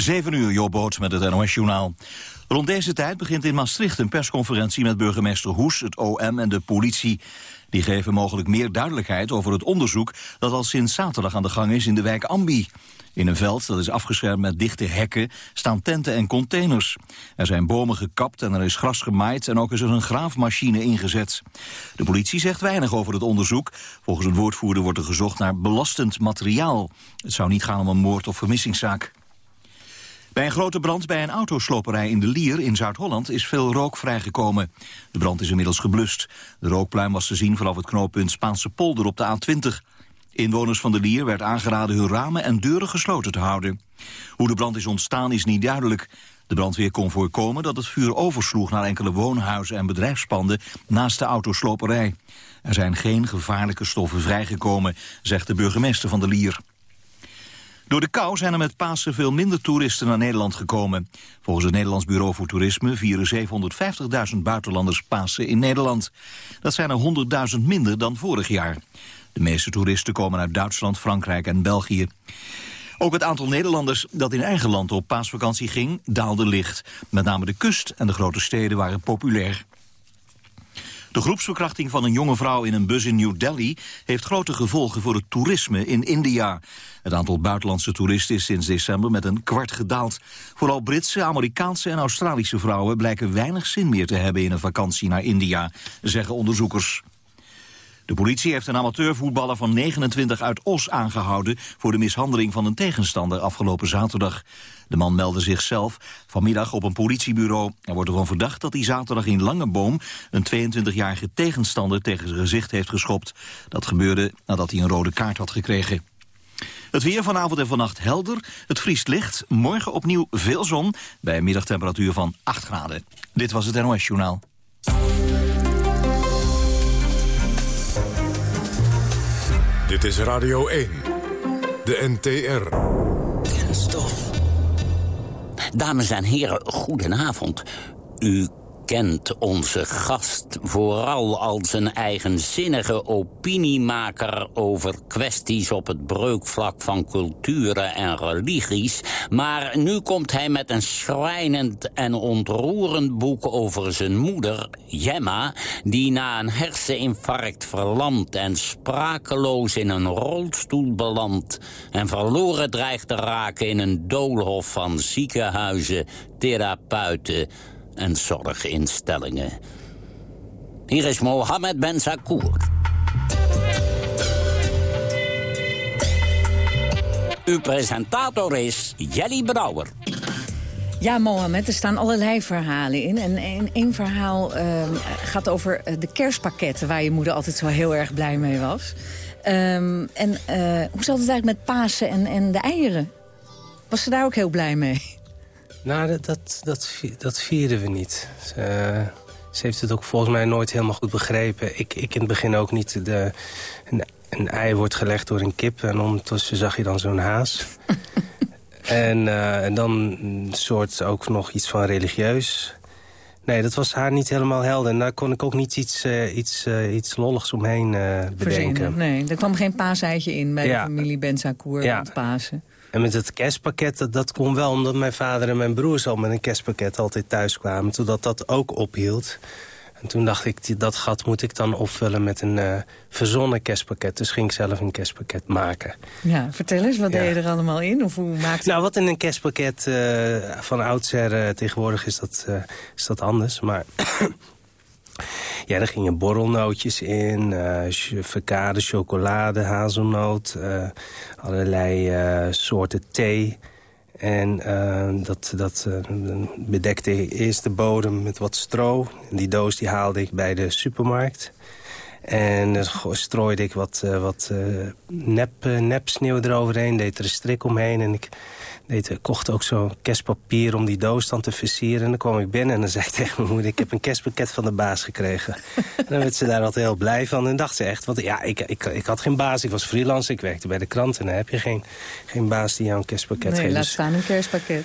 7 uur, Jobboot met het NOS-journaal. Rond deze tijd begint in Maastricht een persconferentie met burgemeester Hoes, het OM en de politie. Die geven mogelijk meer duidelijkheid over het onderzoek dat al sinds zaterdag aan de gang is in de wijk Ambi. In een veld dat is afgeschermd met dichte hekken staan tenten en containers. Er zijn bomen gekapt en er is gras gemaaid en ook is er een graafmachine ingezet. De politie zegt weinig over het onderzoek. Volgens een woordvoerder wordt er gezocht naar belastend materiaal. Het zou niet gaan om een moord- of vermissingszaak. Bij een grote brand bij een autosloperij in de Lier in Zuid-Holland is veel rook vrijgekomen. De brand is inmiddels geblust. De rookpluim was te zien vanaf het knooppunt Spaanse polder op de A20. Inwoners van de Lier werd aangeraden hun ramen en deuren gesloten te houden. Hoe de brand is ontstaan is niet duidelijk. De brandweer kon voorkomen dat het vuur oversloeg naar enkele woonhuizen en bedrijfspanden naast de autosloperij. Er zijn geen gevaarlijke stoffen vrijgekomen, zegt de burgemeester van de Lier. Door de kou zijn er met Pasen veel minder toeristen naar Nederland gekomen. Volgens het Nederlands Bureau voor Toerisme vieren 750.000 buitenlanders Pasen in Nederland. Dat zijn er 100.000 minder dan vorig jaar. De meeste toeristen komen uit Duitsland, Frankrijk en België. Ook het aantal Nederlanders dat in eigen land op paasvakantie ging, daalde licht. Met name de kust en de grote steden waren populair. De groepsverkrachting van een jonge vrouw in een bus in New Delhi... heeft grote gevolgen voor het toerisme in India. Het aantal buitenlandse toeristen is sinds december met een kwart gedaald. Vooral Britse, Amerikaanse en Australische vrouwen... blijken weinig zin meer te hebben in een vakantie naar India, zeggen onderzoekers. De politie heeft een amateurvoetballer van 29 uit Os aangehouden... voor de mishandeling van een tegenstander afgelopen zaterdag. De man meldde zichzelf vanmiddag op een politiebureau. Er wordt ervan verdacht dat hij zaterdag in Langeboom... een 22-jarige tegenstander tegen zijn gezicht heeft geschopt. Dat gebeurde nadat hij een rode kaart had gekregen. Het weer vanavond en vannacht helder. Het vriest licht. Morgen opnieuw veel zon bij een middagtemperatuur van 8 graden. Dit was het NOS Journaal. Dit is Radio 1. De NTR. Dames en heren, goedenavond. U kent onze gast vooral als een eigenzinnige opiniemaker... over kwesties op het breukvlak van culturen en religies. Maar nu komt hij met een schrijnend en ontroerend boek over zijn moeder, Jemma... die na een herseninfarct verlamd en sprakeloos in een rolstoel belandt... en verloren dreigt te raken in een doolhof van ziekenhuizen, therapeuten en zorginstellingen. Hier is Mohammed Ben Sakour. Uw presentator is Jelly Brouwer. Ja, Mohammed, er staan allerlei verhalen in. En één verhaal ehm, gaat over eh, de kerstpakketten... waar je moeder altijd zo heel erg blij mee was. Um, en uh, hoe zat het eigenlijk met Pasen en, en de eieren? Was ze daar ook heel blij mee? Nou, dat, dat, dat, dat vierden we niet. Ze, ze, heeft het ook volgens mij nooit helemaal goed begrepen. Ik, ik in het begin ook niet. De, een, een ei wordt gelegd door een kip en ondertussen zag je dan zo'n haas. en, uh, en dan een soort ook nog iets van religieus. Nee, dat was haar niet helemaal helder. En daar kon ik ook niet iets, uh, iets, uh, iets lolligs omheen bedenken. Verzinnen, nee, er kwam geen paaseitje in bij ja. de familie Benzakour ja. Pasen. En met het kerstpakket, dat, dat kon wel omdat mijn vader en mijn broers al met een kerstpakket altijd thuis kwamen. Totdat dat ook ophield. En toen dacht ik, dat gat moet ik dan opvullen met een uh, verzonnen kerstpakket. Dus ging ik zelf een kerstpakket maken. Ja, vertel eens, wat deed je er allemaal in? Of hoe maakte nou, wat in een kerstpakket uh, van oudsher uh, tegenwoordig is dat, is dat anders. Maar ja, er gingen borrelnootjes in, uh, verkade, chocolade, hazelnoot, uh, allerlei uh, soorten thee. En dat, dat bedekte eerst de bodem met wat stro. En die doos die haalde ik bij de supermarkt. En dan strooide ik wat, wat nep, nep sneeuw eroverheen, deed er een strik omheen. En ik deed, kocht ook zo'n kerstpapier om die doos dan te versieren. En dan kwam ik binnen en dan zei ik tegen mijn moeder... ik heb een kerstpakket van de baas gekregen. en dan werd ze daar altijd heel blij van. En dacht ze echt, want ja, ik, ik, ik had geen baas. Ik was freelance, ik werkte bij de krant. En dan heb je geen, geen baas die jou een kerstpakket nee, geeft. laat dus, staan een kerstpakket.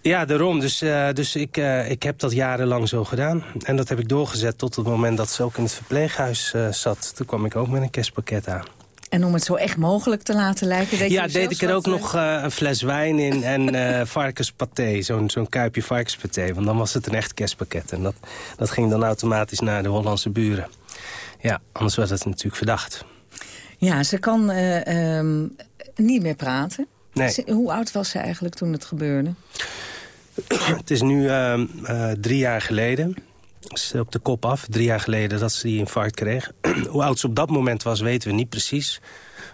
Ja, daarom. Dus, uh, dus ik, uh, ik heb dat jarenlang zo gedaan. En dat heb ik doorgezet tot het moment dat ze ook in het verpleeghuis uh, zat. Toen kwam ik ook met een kerstpakket aan. En om het zo echt mogelijk te laten lijken... Deed ja, je deed ik er ook nog een fles wijn in en varkenspaté. Zo'n zo'n kuipje varkenspaté. Want dan was het een echt kerstpakket. En dat, dat ging dan automatisch naar de Hollandse buren. Ja, anders was het natuurlijk verdacht. Ja, ze kan um, niet meer praten. Nee. Ze, hoe oud was ze eigenlijk toen het gebeurde? het is nu uh, uh, drie jaar geleden. Ze op de kop af, drie jaar geleden dat ze die infarct kreeg. hoe oud ze op dat moment was, weten we niet precies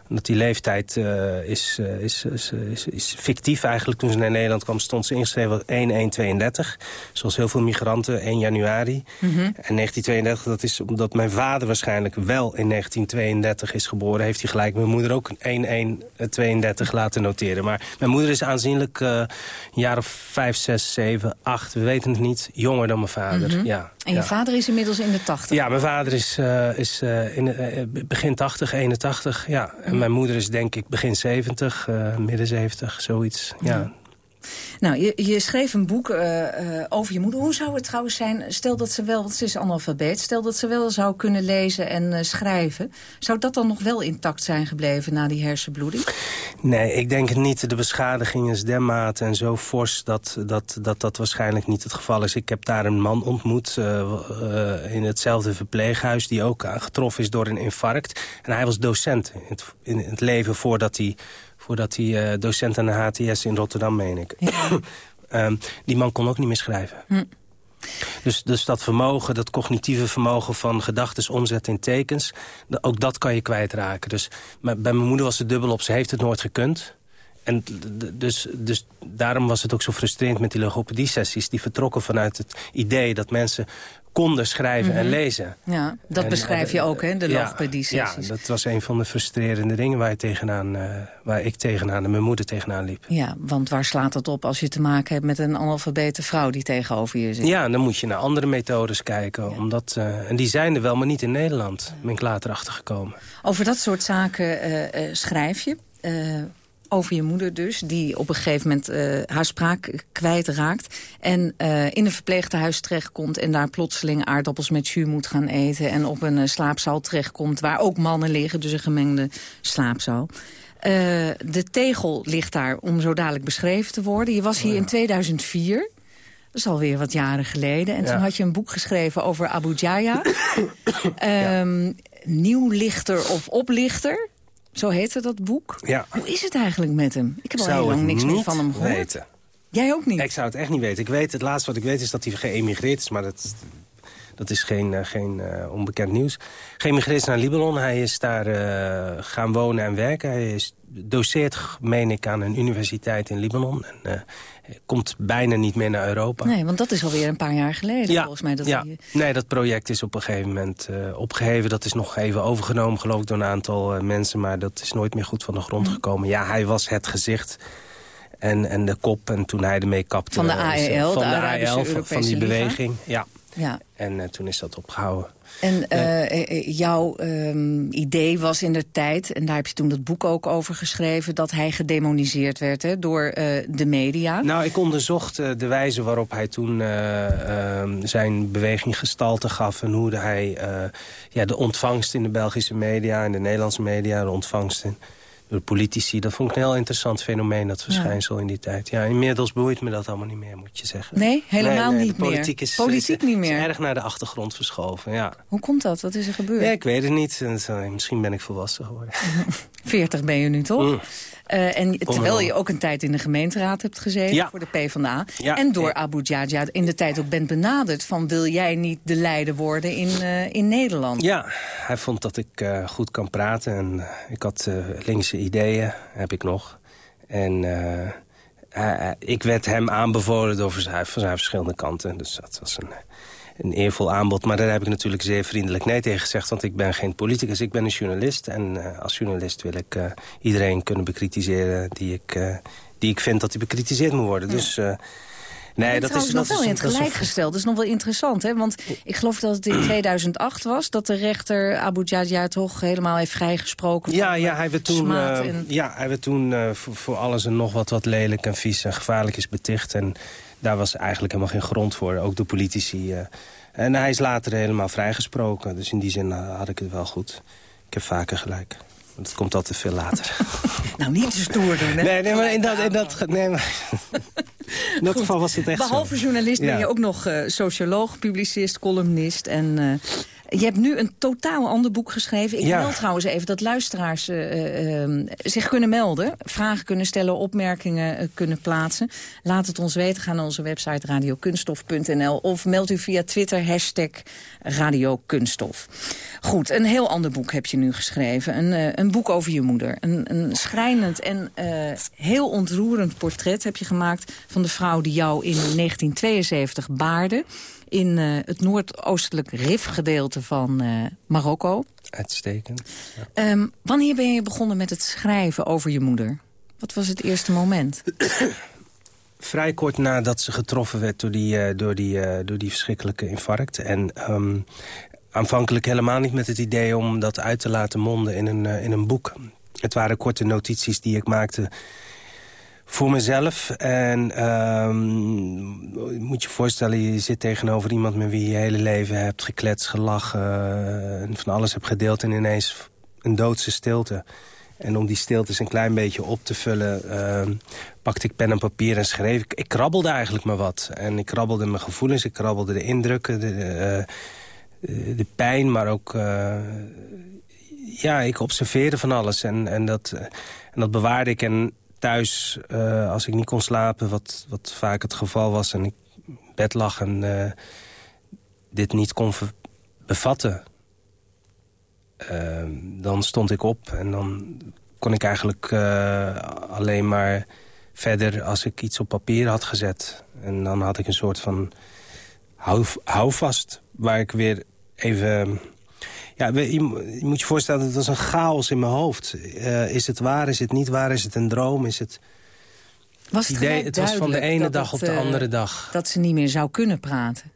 omdat die leeftijd uh, is, uh, is, is, is, is, fictief eigenlijk. Toen ze naar Nederland kwam stond ze ingeschreven 1132. Zoals heel veel migranten, 1 januari. Mhm. Mm -hmm. En 1932, dat is omdat mijn vader waarschijnlijk wel in 1932 is geboren... heeft hij gelijk mijn moeder ook 1132 laten noteren. Maar mijn moeder is aanzienlijk uh, een jaar of 5, 6, 7, 8, we weten het niet, jonger dan mijn vader. Mhm. Ja, en je ja. vader is inmiddels in de 80? Ja, mijn vader is, uh, is uh, in uh, begin 80, 81. Ja. En mijn moeder is denk ik begin 70, midden 70, zoiets. Ja. ja. Nou, je, je, schreef een boek over je moeder. Hoe zou het trouwens zijn, stel dat ze wel, ze is analfabeet... stel dat ze wel zou kunnen lezen en schrijven... zou dat dan nog wel intact zijn gebleven na die hersenbloeding? Nee, ik denk niet. De beschadiging is dermate en zo fors dat dat, dat dat waarschijnlijk niet het geval is. Ik heb daar een man ontmoet in hetzelfde verpleeghuis... die ook getroffen is door een infarct. En hij was docent in in het leven voordat hij, voordat hij uh, docent aan de HTS in Rotterdam, meen ik. Ja. um, die man kon ook niet meer schrijven. Hm. Dus, dus dat vermogen, dat cognitieve vermogen van gedachten omzetten in tekens... ook dat kan je kwijtraken. Dus bij mijn moeder was het dubbel op, ze heeft het nooit gekund. En dus, dus daarom was het ook zo frustrerend met die logopedie-sessies... die vertrokken vanuit het idee dat mensen konden schrijven Mhm. en lezen. Ja, dat En, beschrijf je eh, ook, hè, de ja, logopedie-sessies. Ja, dat was een van de frustrerende dingen waar, je tegenaan, uh, waar ik tegenaan en mijn moeder tegenaan liep. Ja, want waar slaat het op als je te maken hebt met een analfabete vrouw die tegenover je zit? Ja, dan moet je naar andere methodes kijken. Ja. Omdat, uh, en die zijn er wel, maar niet in Nederland. Ben ik later achtergekomen. Over dat soort zaken uh, schrijf je over je moeder dus, die op een gegeven moment uh, haar spraak kwijtraakt... en uh, in een verpleegtehuis terechtkomt en daar plotseling aardappels met jus moet gaan eten... en op een uh, slaapzaal terechtkomt waar ook mannen liggen, dus een gemengde slaapzaal. de tegel ligt daar om zo dadelijk beschreven te worden. Je was hier oh, in 2004... Dat is alweer wat jaren geleden. En ja. toen had je een boek geschreven over Abu Jaya. um. Nieuwlichter of oplichter. Zo heette dat boek. Ja. Hoe is het eigenlijk met hem? Ik heb al heel lang niks meer van hem gehoord. Weten. Jij ook niet? Ik zou het echt niet weten. Ik weet, het laatste wat ik weet is dat hij geëmigreerd is. Maar dat, dat is geen, uh, geen uh, onbekend nieuws. Geëmigreerd is naar Libanon. Hij is daar uh, gaan wonen en werken. Hij is doseert, meen ik, aan een universiteit in Libanon. En, komt bijna niet meer naar Europa. Nee, want dat is alweer een paar jaar geleden ja, volgens mij. Dat ja. die... Nee, dat project is op een gegeven moment uh, opgeheven. Dat is nog even overgenomen, geloof ik, door een aantal uh, mensen. Maar dat is nooit meer goed van de grond gekomen. Ja, hij was het gezicht en, en de kop. En toen hij ermee kapte... Van de AEL, van de, AEL, van, van die Liga. beweging. Ja. Ja. En uh, toen is dat opgehouden. En uh, jouw um, idee was in de tijd, en daar heb je toen dat boek ook over geschreven... dat hij gedemoniseerd werd hè, door de media. Nou, ik onderzocht de wijze waarop hij toen zijn beweging gestalte gaf... en hoe hij ja, de ontvangst in de Belgische media en de Nederlandse media... de ontvangst in, door politici, dat vond ik een heel interessant fenomeen... dat verschijnsel ja. in die tijd. Ja, inmiddels boeit me dat allemaal niet meer, moet je zeggen. Nee, helemaal nee, nee, niet politiek meer? Is, politiek is, niet meer? is erg naar de achtergrond verschoven, ja. Hoe komt dat? Wat is er gebeurd? Ja, ik weet het niet. Misschien ben ik volwassen geworden. 40 ben je nu, toch? Mm. Uh, en terwijl je ook een tijd in de gemeenteraad hebt gezeten ja. voor de PvdA. Ja. En door ja. Abu Jaja in de tijd ook bent benaderd... van wil jij niet de leider worden in, uh, in Nederland? Ja, hij vond dat ik uh, goed kan praten. En ik had linkse ideeën, heb ik nog. En ik werd hem aanbevolen door van zijn verschillende kanten. Dus dat was een een eervol aanbod. Maar daar heb ik natuurlijk zeer vriendelijk nee tegen gezegd. Want ik ben geen politicus, ik ben een journalist. En uh, als journalist wil ik uh, iedereen kunnen bekritiseren... die ik, uh, die ik vind dat hij bekritiseerd moet worden. Ja. Dus... Nee, dat is nog wel in het gelijk gesteld. Dat is nog wel interessant, hè? Want ik geloof dat het in 2008 was... dat de rechter Abu Jaja toch helemaal heeft vrijgesproken. Ja, ja, hij werd toen, uh, en... ja, hij werd toen uh, voor, voor, alles en nog wat wat lelijk en vies en gevaarlijk is beticht. En daar was eigenlijk helemaal geen grond voor, ook de politici. Uh, en hij is later helemaal vrijgesproken. Dus in die zin had ik het wel goed. Ik heb vaker gelijk. Dat komt altijd veel later. nou, niet te stoer doen, hè? Nee, nee maar in dat, in dat, nee, maar, in dat geval was het echt Behalve journalist ben je ook nog uh, socioloog, publicist, columnist en... Uh, je hebt nu een totaal ander boek geschreven. Ik wil trouwens even dat luisteraars uh, uh, zich kunnen melden. Vragen kunnen stellen, opmerkingen kunnen plaatsen. Laat het ons weten. Ga naar onze website radiokunstof.nl. Of meld u via Twitter hashtag radiokunststof. Goed, een heel ander boek heb je nu geschreven. Een, een boek over je moeder. Een, een schrijnend en heel ontroerend portret heb je gemaakt... van de vrouw die jou in 1972 baarde in uh, het noordoostelijk rifgedeelte van uh, Marokko. Uitstekend. Ja. Um, wanneer ben je begonnen met het schrijven over je moeder? Wat was het eerste moment? Vrij kort nadat ze getroffen werd door die, uh, door die, door die verschrikkelijke infarct. En um, aanvankelijk helemaal niet met het idee om dat uit te laten monden in een, in een boek. Het waren korte notities die ik maakte voor mezelf. En um, moet je voorstellen, je zit tegenover iemand met wie je je hele leven hebt gekletst, gelachen... en van alles hebt gedeeld en ineens een doodse stilte. En om die stiltes een klein beetje op te vullen... Uh, pakte ik pen en papier en schreef. Ik, ik, krabbelde eigenlijk maar wat. En ik krabbelde mijn gevoelens, ik krabbelde de indrukken, de, de, de pijn... maar ook... Uh, ja, ik observeerde van alles. En, en, dat, en dat bewaarde ik. En thuis, uh, als ik niet kon slapen, wat, wat vaak het geval was... en ik bed lag en uh, dit niet kon bevatten... Uh, dan stond ik op en dan kon ik eigenlijk alleen maar verder... als ik iets op papier had gezet. En dan had ik een soort van hou, houvast... waar ik weer even ja, je, moet je voorstellen, het was een chaos in mijn hoofd. Uh, is het waar, is het niet waar, is het een droom, is het... Was het, idee, het was van de ene dag op de uh, andere dag. Dat ze niet meer zou kunnen praten?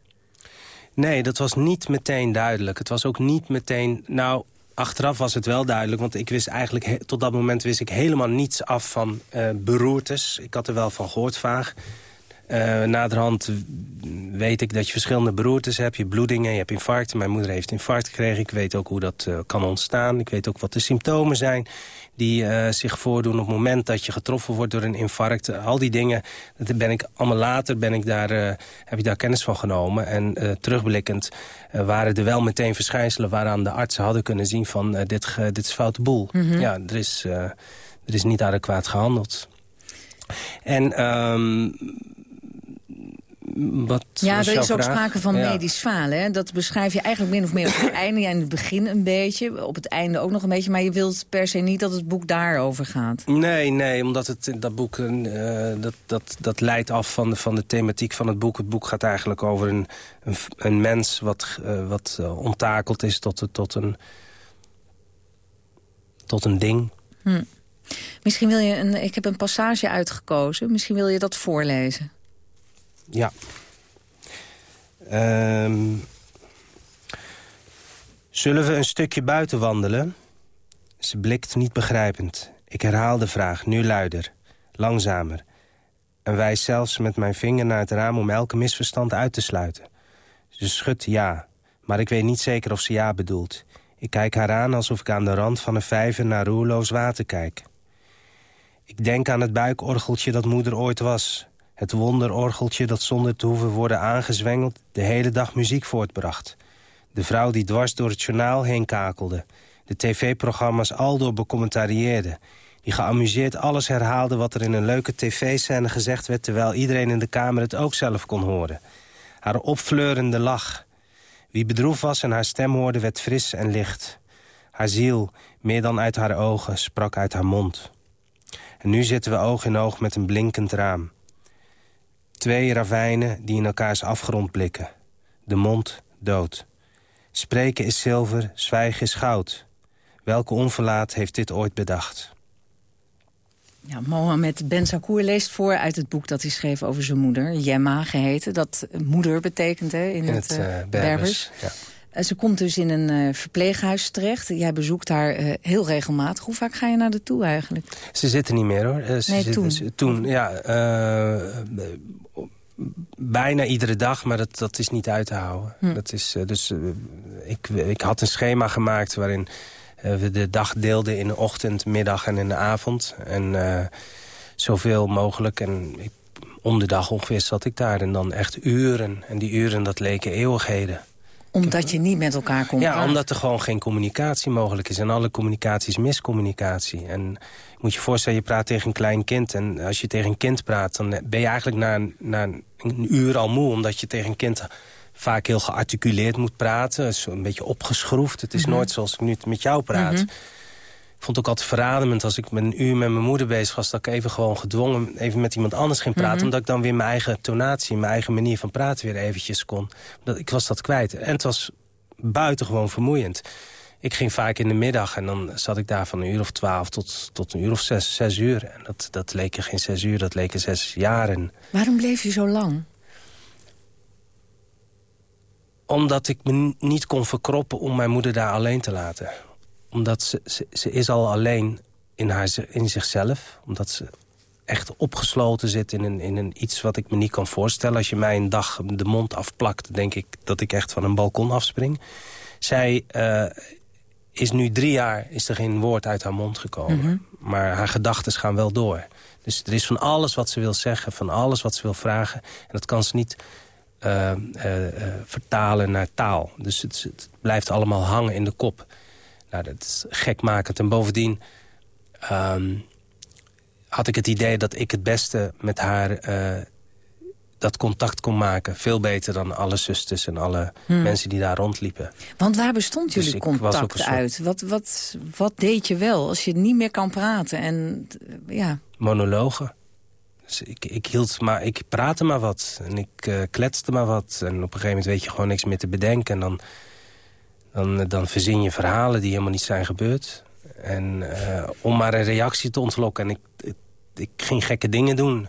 Nee, dat was niet meteen duidelijk. Het was ook niet meteen... Nou, achteraf was het wel duidelijk, want ik wist eigenlijk... tot dat moment wist ik helemaal niets af van uh, beroertes. Ik had er wel van gehoord vaag. Uh, naderhand weet ik dat je verschillende beroertes hebt. Je hebt bloedingen, je hebt infarcten. Mijn moeder heeft infarct gekregen. Ik weet ook hoe dat uh, kan ontstaan. Ik weet ook wat de symptomen zijn die uh, zich voordoen op het moment dat je getroffen wordt door een infarct. al die dingen, dat ben ik allemaal later ben ik daar, heb ik daar kennis van genomen. En terugblikkend waren er wel meteen verschijnselen waaraan de artsen hadden kunnen zien van dit, dit is foute boel. Mm -hmm. Ja, er is, er is niet adequaat gehandeld. En um, wat ja, er is ook vraag? sprake van ja. medisch falen. Hè? Dat beschrijf je eigenlijk min of meer op het einde. Ja, in het begin een beetje, op het einde ook nog een beetje. Maar je wilt per se niet dat het boek daarover gaat. Nee, nee, omdat het, dat boek uh, dat, dat, dat leidt af van de, van de thematiek van het boek. Het boek gaat eigenlijk over een, een, een mens wat, uh, wat uh, onttakeld is tot, tot, een, tot een ding. Hm. Misschien wil je een... Ik heb een passage uitgekozen. Misschien wil je dat voorlezen. Ja. Um, zullen we een stukje buiten wandelen? Ze blikt niet begrijpend. Ik herhaal de vraag, nu luider, langzamer. En wijs zelfs met mijn vinger naar het raam om elke misverstand uit te sluiten. Ze schudt ja, maar ik weet niet zeker of ze ja bedoelt. Ik kijk haar aan alsof ik aan de rand van een vijver naar roerloos water kijk. Ik denk aan het buikorgeltje dat moeder ooit was. Het wonderorgeltje dat zonder te hoeven worden aangezwengeld... de hele dag muziek voortbracht. De vrouw die dwars door het journaal heen kakelde. De tv-programma's aldoor becommentarieerde. Die geamuseerd alles herhaalde wat er in een leuke tv-scène gezegd werd... terwijl iedereen in de kamer het ook zelf kon horen. Haar opfleurende lach. Wie bedroefd was en haar stem hoorde werd fris en licht. Haar ziel, meer dan uit haar ogen, sprak uit haar mond. En nu zitten we oog in oog met een blinkend raam. Twee ravijnen die in elkaars afgrond blikken. De mond dood. Spreken is zilver, zwijgen is goud. Welke onverlaat heeft dit ooit bedacht? Ja, Mohamed Ben Sakour leest voor uit het boek dat hij schreef over zijn moeder. Jemma geheten, dat moeder betekent hè, in, in het, het uh, Berbers. Berbers. Ja. Ze komt dus in een uh, verpleeghuis terecht. Jij bezoekt haar uh, heel regelmatig. Hoe vaak ga je naar de toe eigenlijk? Ze zitten niet meer hoor. Uh, ze nee, toen. Ze, toen, ja. bijna iedere dag, maar dat, dat is niet uit te houden. Hm. Dat is, dus, ik, ik had een schema gemaakt waarin we de dag deelden in de ochtend, middag en in de avond. En zoveel mogelijk. En ik, om de dag ongeveer zat ik daar. En dan echt uren. En die uren, dat leken eeuwigheden. Omdat je niet met elkaar kon Ja, omdat er gewoon geen communicatie mogelijk is. En alle communicatie is miscommunicatie. En moet je voorstellen, je praat tegen een klein kind. En als je tegen een kind praat, dan ben je eigenlijk na, na een uur al moe. Omdat je tegen een kind vaak heel gearticuleerd moet praten. Zo een beetje opgeschroefd. Het is mhm. nooit zoals ik nu met jou praat. Mhm. Vond het ook altijd verradend als ik met een uur met mijn moeder bezig was... dat ik even gewoon gedwongen even met iemand anders ging praten... Mhm. omdat ik dan weer mijn eigen tonatie, mijn eigen manier van praten weer eventjes kon. Dat, ik was dat kwijt. En het was buitengewoon vermoeiend. Ik ging vaak in de middag en dan zat ik daar van een uur of twaalf tot, tot een uur of zes, zes uur. En dat, dat leken geen zes uur, dat leken zes jaren. Waarom bleef je zo lang? Omdat ik me niet kon verkroppen om mijn moeder daar alleen te laten omdat ze, ze, ze, is al alleen in, haar, in zichzelf. Omdat ze echt opgesloten zit in, een, in een iets wat ik me niet kan voorstellen. Als je mij een dag de mond afplakt, denk ik dat ik echt van een balkon afspring. Zij uh, is nu drie jaar, is er geen woord uit haar mond gekomen. Mhm. Maar haar gedachten gaan wel door. Dus er is van alles wat ze wil zeggen, van alles wat ze wil vragen. En dat kan ze niet uh, uh, vertalen naar taal. Dus het, het blijft allemaal hangen in de kop. Nou, dat is gekmakend. En bovendien ehm, had ik het idee dat ik het beste met haar uh, dat contact kon maken. Veel beter dan alle zusters en alle hmm. mensen die daar rondliepen. Want waar bestond dus jullie contact uit? Wat, wat, wat deed je wel als je niet meer kan praten? En, ja. Monologen. Dus ik, ik, hield maar, ik praatte maar wat. En ik uh, kletste maar wat. En op een gegeven moment weet je gewoon niks meer te bedenken. En dan dan, dan verzin je verhalen die helemaal niet zijn gebeurd. En uh, om maar een reactie te ontlokken. En ik, ik, ging gekke dingen doen.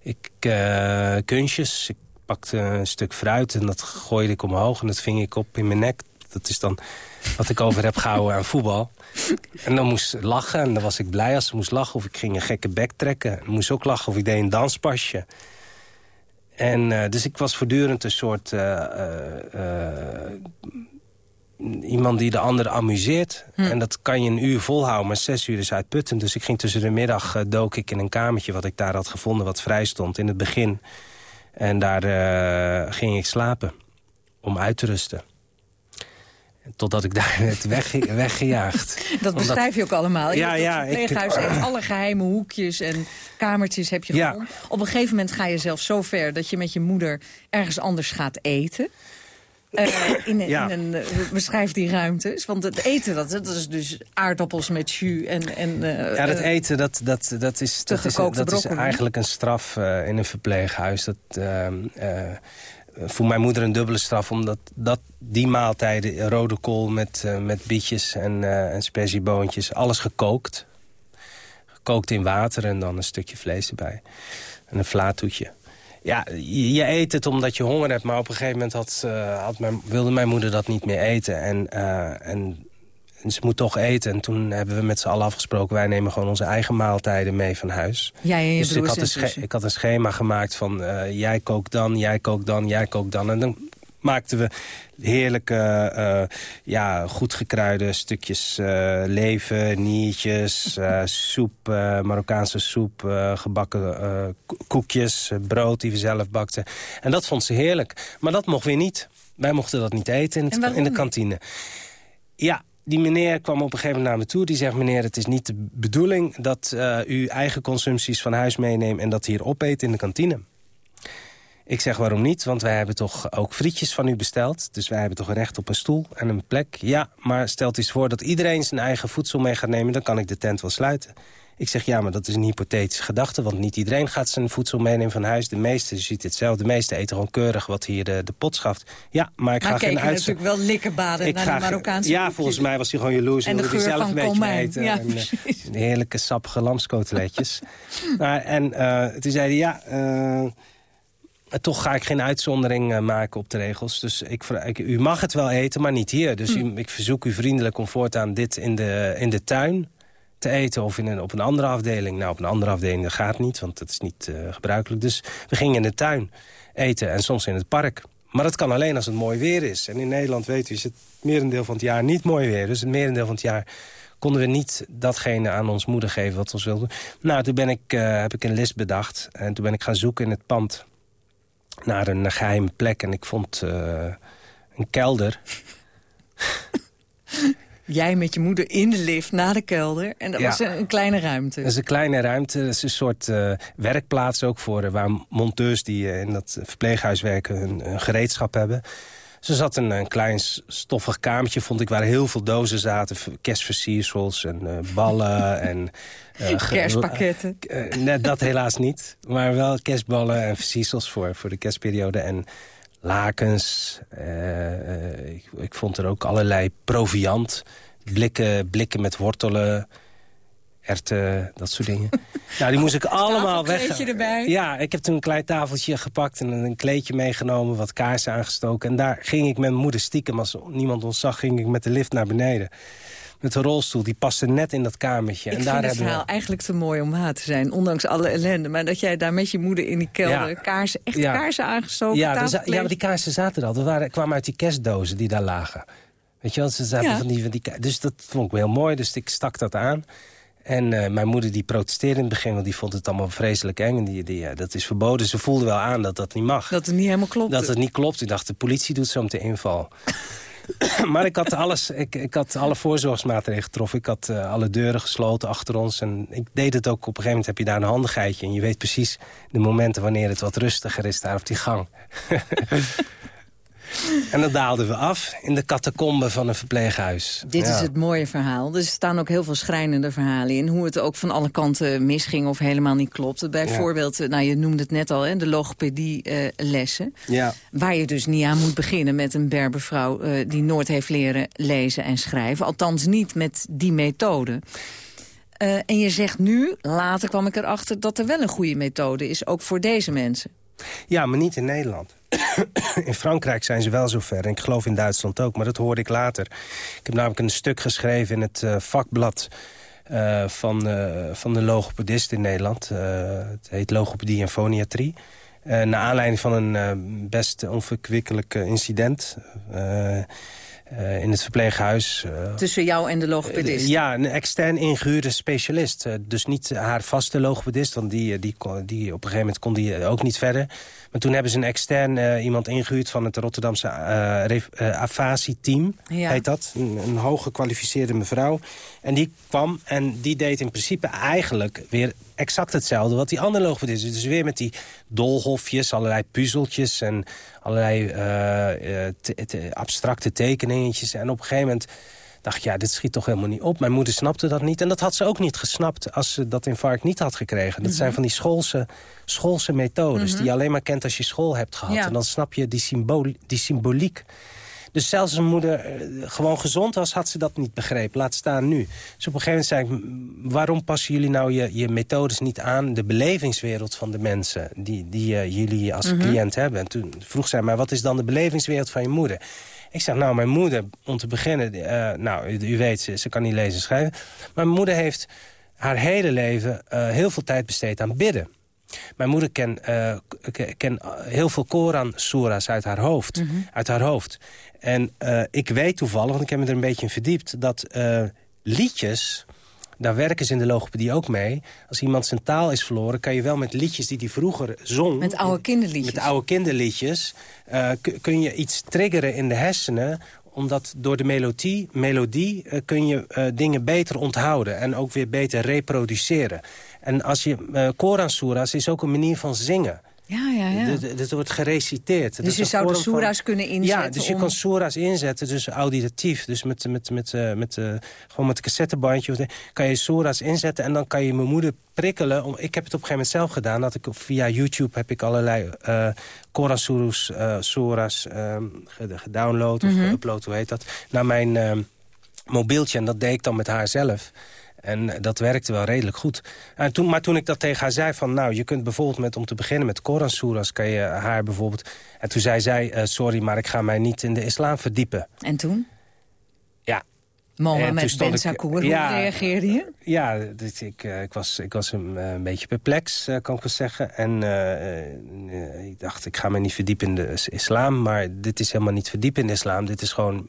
Ik, uh, kunstjes, ik pakte een stuk fruit en dat gooide ik omhoog. En dat ving ik op in mijn nek. Dat is dan wat ik over heb gehouden aan voetbal. En dan moest lachen en dan was ik blij als ze moest lachen. Of ik ging een gekke bek trekken. En moest ook lachen of ik deed een danspasje. En dus ik was voortdurend een soort iemand die de ander amuseert. Hm. En dat kan je een uur volhouden, maar zes uur is uitputtend. Dus ik ging tussen de middag, uh, dook ik in een kamertje... wat ik daar had gevonden, wat vrij stond in het begin. En daar uh, ging ik slapen, om uit te rusten. Totdat ik daar werd weg, weggejaagd. Dat beschrijf je ook allemaal. Ja, ja. Het pleeghuis ik... heeft alle geheime hoekjes en kamertjes heb je ja. Op een gegeven moment ga je zelfs zo ver... dat je met je moeder ergens anders gaat eten. Uh, in, in, een, uh, beschrijf die ruimtes. Want het eten, dat, dat is dus aardappels met jus. En, en, uh, ja, dat eten, dat, dat, dat, is, dat, is, dat is eigenlijk een straf in een verpleeghuis. Dat, ehm, voor mijn moeder een dubbele straf. Omdat dat, die maaltijden, rode kool met, met bietjes en, en sperzieboontjes... alles gekookt. Gekookt in water en dan een stukje vlees erbij. En een vlaatoetje. Ja, je eet het omdat je honger hebt. Maar op een gegeven moment had, uh, had mijn, wilde mijn moeder dat niet meer eten. En, uh, en, en, ze moet toch eten. En toen hebben we met z'n allen afgesproken... wij nemen gewoon onze eigen maaltijden mee van huis. Jij en je dus ik had, een ik had een schema gemaakt van... Uh, jij kookt dan, jij kookt dan, jij kookt dan. En dan maakten we heerlijke, uh, ja, goed gekruide stukjes uh, leven, niertjes, uh, soep, Marokkaanse soep, gebakken koekjes, brood die we zelf bakten. En dat vond ze heerlijk. Maar dat mocht weer niet. Wij mochten dat niet eten in, het, in de kantine. Ja, die meneer kwam op een gegeven moment naar me toe. Die zegt, meneer, het is niet de bedoeling dat u eigen consumpties van huis meeneemt... en dat hier opeet in de kantine. Ik zeg waarom niet, want wij hebben toch ook frietjes van u besteld. Dus wij hebben toch recht op een stoel en een plek. Ja, maar stelt eens voor dat iedereen zijn eigen voedsel mee gaat nemen... dan kan ik de tent wel sluiten. Ik zeg, ja, maar dat is een hypothetische gedachte... want niet iedereen gaat zijn voedsel meenemen van huis. De meeste, je ziet hetzelfde, de meeste eten gewoon keurig wat hier de, de pot schaft. Ja, maar ik ga geen uit... natuurlijk wel likkenbaden naar de Marokkaanse Ja, volgens mij was hij gewoon jaloers. En de geur zelf van een beetje eten. Ja, en, uh, heerlijke sappige lamskoteletjes. maar, en uh, toen zei hij, ja... Uh, toch ga ik geen uitzondering uh, maken op de regels. Dus ik, ik, u mag het wel eten, maar niet hier. Dus u, ik verzoek u vriendelijk om voortaan dit in de, in de tuin te eten... of in een, op een andere afdeling. Nou, op een andere afdeling gaat niet, want dat is niet uh, gebruikelijk. Dus we gingen in de tuin eten en soms in het park. Maar dat kan alleen als het mooi weer is. En in Nederland weten we, is het merendeel van het jaar niet mooi weer. Dus het merendeel van het jaar konden we niet datgene aan ons moeder geven wat ons wilde. Nou, toen ben ik, uh, heb ik een list bedacht. En toen ben ik gaan zoeken in het pand naar een geheime plek. En ik vond uh, een kelder. Jij met je moeder in de lift naar de kelder. En dat was een, een, kleine ruimte. Dat is een kleine ruimte. Dat is een soort uh, werkplaats ook voor... Uh, waar monteurs die in dat verpleeghuis werken hun, hun gereedschap hebben. Ze zat een, een klein stoffig kamertje, vond ik, waar heel veel dozen zaten. Kerstversiersels en uh, ballen en... Uh, Kerstpakketten. Uh, net dat helaas niet. Maar wel kerstballen en versiersels voor, voor de kerstperiode. En lakens. Ik, ik, vond er ook allerlei proviant. Blikken, blikken met wortelen erwten, dat soort dingen. nou, die moest ik allemaal weg. erbij. Ja, ik heb toen een klein tafeltje gepakt en een kleedje meegenomen, wat kaarsen aangestoken. En daar ging ik met mijn moeder stiekem, als niemand ons zag, ging ik met de lift naar beneden. Met de rolstoel, die paste net in dat kamertje. Ik en vind daar het verhaal eigenlijk te mooi om waar te zijn, ondanks alle ellende. Maar dat jij daar met je moeder in die kelder ja. kaarsen, echt ja. kaarsen aangestoken, ja, ja, maar die kaarsen zaten er al. We waren, kwamen uit die kerstdozen die daar lagen. Weet je wel, ze zaten ja. van die, van die Dus dat vond ik heel mooi, dus ik stak dat aan. En uh, mijn moeder die protesteerde in het begin, want die vond het allemaal vreselijk eng. En die, die, dat is verboden. Ze voelde wel aan dat dat niet mag. Dat het niet helemaal klopt. Dat het niet klopt. Ik dacht, de politie doet zo meteen inval. maar ik had, alles, ik, ik had alle voorzorgsmaatregelen getroffen. Ik had uh, alle deuren gesloten achter ons. En ik deed het ook. Op een gegeven moment heb je daar een handigheidje. En je weet precies de momenten wanneer het wat rustiger is daar op die gang. En dan daalden we af in de catacombe van een verpleeghuis. Dit ja. is het mooie verhaal. Er staan ook heel veel schrijnende verhalen in. Hoe het ook van alle kanten misging of helemaal niet klopt. Bijvoorbeeld, ja. nou, je noemde het net al, hè, de logopedie-lessen. Uh, ja. Waar je dus niet aan moet beginnen met een berbervrouw... Uh, die nooit heeft leren lezen en schrijven. Althans niet met die methode. Uh, en je zegt nu, later kwam ik erachter... dat er wel een goede methode is, ook voor deze mensen. Ja, maar niet in Nederland. in Frankrijk zijn ze wel zover. En ik geloof in Duitsland ook, maar dat hoorde ik later. Ik heb namelijk een stuk geschreven in het uh, vakblad... Uh, van, uh, van de logopedist in Nederland. het heet Logopedie en Foniatrie. naar aanleiding van een best onverkwikkelijk incident... Uh, in het verpleeghuis. Uh, Tussen jou en de logopedist? Uh, ja, een extern ingehuurde specialist. dus niet haar vaste logopedist, want die, die, die, op een gegeven moment kon die ook niet verder. Maar toen hebben ze een extern iemand ingehuurd van het Rotterdamse afasie-team, ja. heet dat. Een, een hoog gekwalificeerde mevrouw. En die kwam en die deed in principe eigenlijk weer exact hetzelfde wat die andere logopedist. Dus weer met die dolhofjes, allerlei puzzeltjes en allerlei uh, te, te, abstracte tekeningetjes. En op een gegeven moment dacht ik, ja, dit schiet toch helemaal niet op. Mijn moeder snapte dat niet. En dat had ze ook niet gesnapt als ze dat infarct niet had gekregen. Dat mm -hmm. zijn van die schoolse, schoolse methodes... Mm -hmm. die je alleen maar kent als je school hebt gehad. Ja. En dan snap je die, die symboliek. Dus zelfs als mijn moeder uh, gewoon gezond was, had ze dat niet begrepen. Laat staan nu. Dus op een gegeven moment zei ik, waarom passen jullie nou je, je methodes niet aan... de belevingswereld van de mensen die, die uh, jullie als mm -hmm. cliënt hebben? En toen vroeg zij mij, wat is dan de belevingswereld van je moeder? Ik zeg, nou, mijn moeder, om te beginnen... Uh, nou, u, u weet, ze, ze, kan niet lezen en schrijven. Maar mijn moeder heeft haar hele leven heel veel tijd besteed aan bidden. Mijn moeder ken, uh, ken heel veel Koran-soera's uit haar hoofd. Mm -hmm. Uit haar hoofd. En uh, ik weet toevallig, want ik heb me er een beetje in verdiept... dat uh, liedjes, daar werken ze in de logopedie ook mee... als iemand zijn taal is verloren, kan je wel met liedjes die hij vroeger zong... Met oude kinderliedjes. Met oude kinderliedjes uh, kun je iets triggeren in de hersenen omdat door de melodie, melodie uh, kun je uh, dingen beter onthouden... en ook weer beter reproduceren. En als je uh, Koran Soera's is ook een manier van zingen. Ja, ja, ja. Het wordt gereciteerd. Dus je zou de soera's kunnen inzetten? Ja, dus je om... kan soera's inzetten, dus auditatief. Dus met, met, met, uh, met, uh, gewoon met een cassettebandje kan je soera's inzetten... en dan kan je mijn moeder prikkelen. Om, ik heb het op een gegeven moment zelf gedaan. Dat ik, via YouTube heb ik allerlei uh, Koran soera's gedownload of mm -hmm. geüpload, hoe heet dat, naar mijn mobieltje. En dat deed ik dan met haar zelf. En dat werkte wel redelijk goed. En toen, maar toen ik dat tegen haar zei van... nou, je kunt bijvoorbeeld met, om te beginnen met Koran Soeras... kan je haar bijvoorbeeld... En toen zei zij, uh, sorry, maar ik ga mij niet in de islam verdiepen. En toen? Ja, Mohamed Ben Sakour, hoe reageerde je? Ja, dit, ik, uh, ik, was, ik was een, een beetje perplex, uh, kan ik wel zeggen. En uh, ik dacht, ik ga me niet verdiepen in de islam. Maar dit is helemaal niet verdiepen in de islam. Dit is gewoon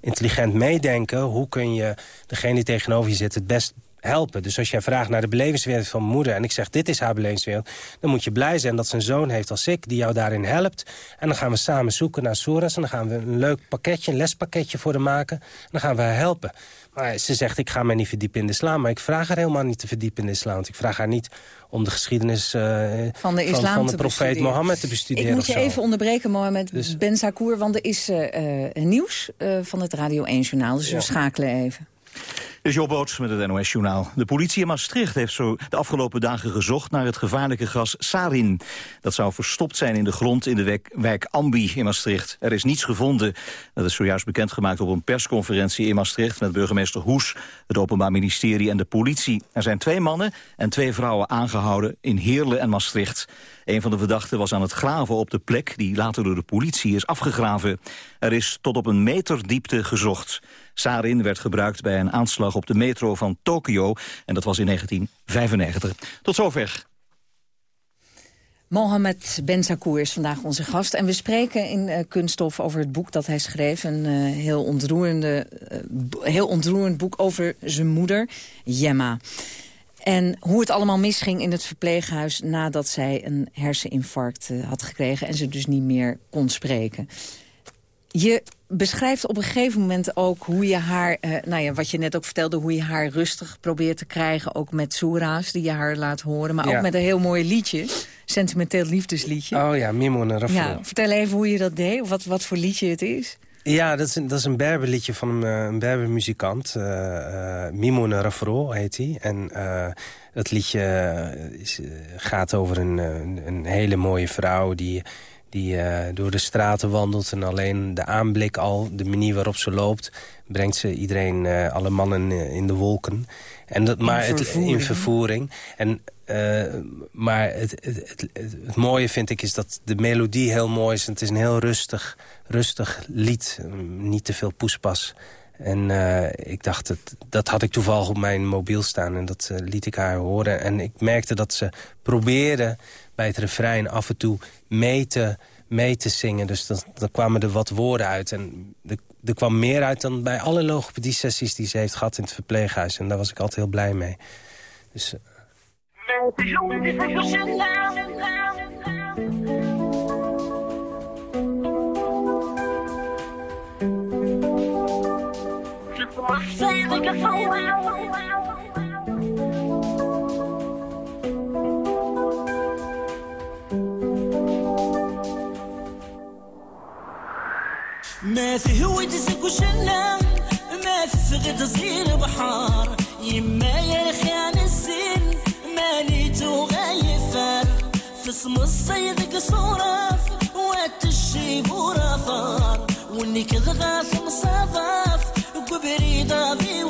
intelligent meedenken. Hoe kun je degene die tegenover je zit het best helpen. Dus als jij vraagt naar de belevingswereld van moeder... en ik zeg, dit is haar belevingswereld... dan moet je blij zijn dat ze een zoon heeft als ik... die jou daarin helpt. En dan gaan we samen zoeken naar Soras... en dan gaan we een leuk pakketje, een lespakketje voor haar maken. En dan gaan we haar helpen. Maar ze zegt, ik ga mij niet verdiepen in de islam. Maar ik vraag haar helemaal niet te verdiepen in de islam. Want ik vraag haar niet om de geschiedenis uh, van de, islam van, de profeet Mohammed te bestuderen. Ik moet je even onderbreken, Mohammed dus... Ben Sakour. Want er is uh, nieuws uh, van het Radio 1-journaal. Dus ja. we schakelen even. Is Job Boots met het NOS-journaal. De politie in Maastricht heeft zo de afgelopen dagen gezocht naar het gevaarlijke gas sarin. Dat zou verstopt zijn in de grond in de wijk, wijk Ambi in Maastricht. Er is niets gevonden. Dat is zojuist bekendgemaakt op een persconferentie in Maastricht... met burgemeester Hoes, het Openbaar Ministerie en de politie. Er zijn twee mannen en twee vrouwen aangehouden in Heerlen en Maastricht. Een van de verdachten was aan het graven op de plek die later door de politie is afgegraven. Er is tot op een meter diepte gezocht. Sarin werd gebruikt bij een aanslag op de metro van Tokio en dat was in 1995. Tot zover. Mohamed Ben Sakour is vandaag onze gast. En we spreken in uh, Kunststof over het boek dat hij schreef. Een uh, heel, ontroerende, uh, heel ontroerend boek over zijn moeder, Jemma. En hoe het allemaal misging in het verpleeghuis... nadat zij een herseninfarct had gekregen en ze dus niet meer kon spreken. Je beschrijft op een gegeven moment ook hoe je haar... Uh, nou ja, wat je net ook vertelde, hoe je haar rustig probeert te krijgen. Ook met soera's die je haar laat horen. Maar ook met een heel mooi liedje. Sentimenteel liefdesliedje. Oh ja, Rafo. Ja, vertel even hoe je dat deed. Of wat, wat voor liedje het is. Ja, dat is een, dat is een Berberliedje van een, eh, een Berbermuzikant. Uh, uh, Rafro heet hij. En uh, dat liedje is, gaat over een, een, een, hele mooie vrouw... die, die door de straten wandelt en alleen de aanblik al... de manier waarop ze loopt, brengt ze iedereen, alle mannen in de wolken. En dat, maar in vervoering. Het, in vervoering. En uh, maar het, het, het, mooie vind ik is dat de melodie heel mooi is. het is een heel rustig, rustig lied. Niet te veel poespas. En ik dacht, dat, dat had ik toevallig op mijn mobiel staan. En dat liet ik haar horen. En ik merkte dat ze probeerde bij het refrein af en toe mee te, mee te zingen. Dus dan, dan kwamen er wat woorden uit. En er, er kwam meer uit dan bij alle logopedie-sessies die ze heeft gehad in het verpleeghuis. En daar was ik altijd heel blij mee. Dus... ما فيه وجزك وشلة ما في غد صغير بحار. يما يا رخي عن الزين ماليتو غيفر في اسم الصيد صورف واتشيب ورافار وإني كذغاف مصافاف وبريضة في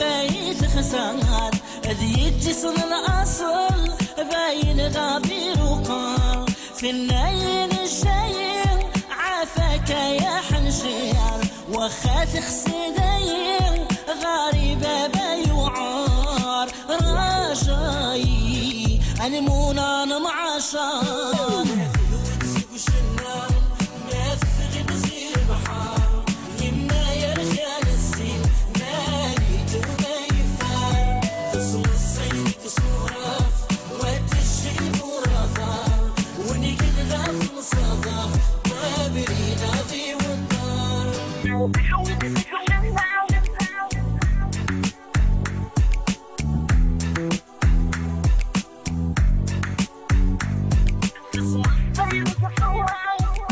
بيت خسار ذي الجسر الأصل بين غابر وقار في النايل الشير عافاك يا حنشير وخا تخسي داير غريبة بيوعار راجاي أنا مونان معاشار.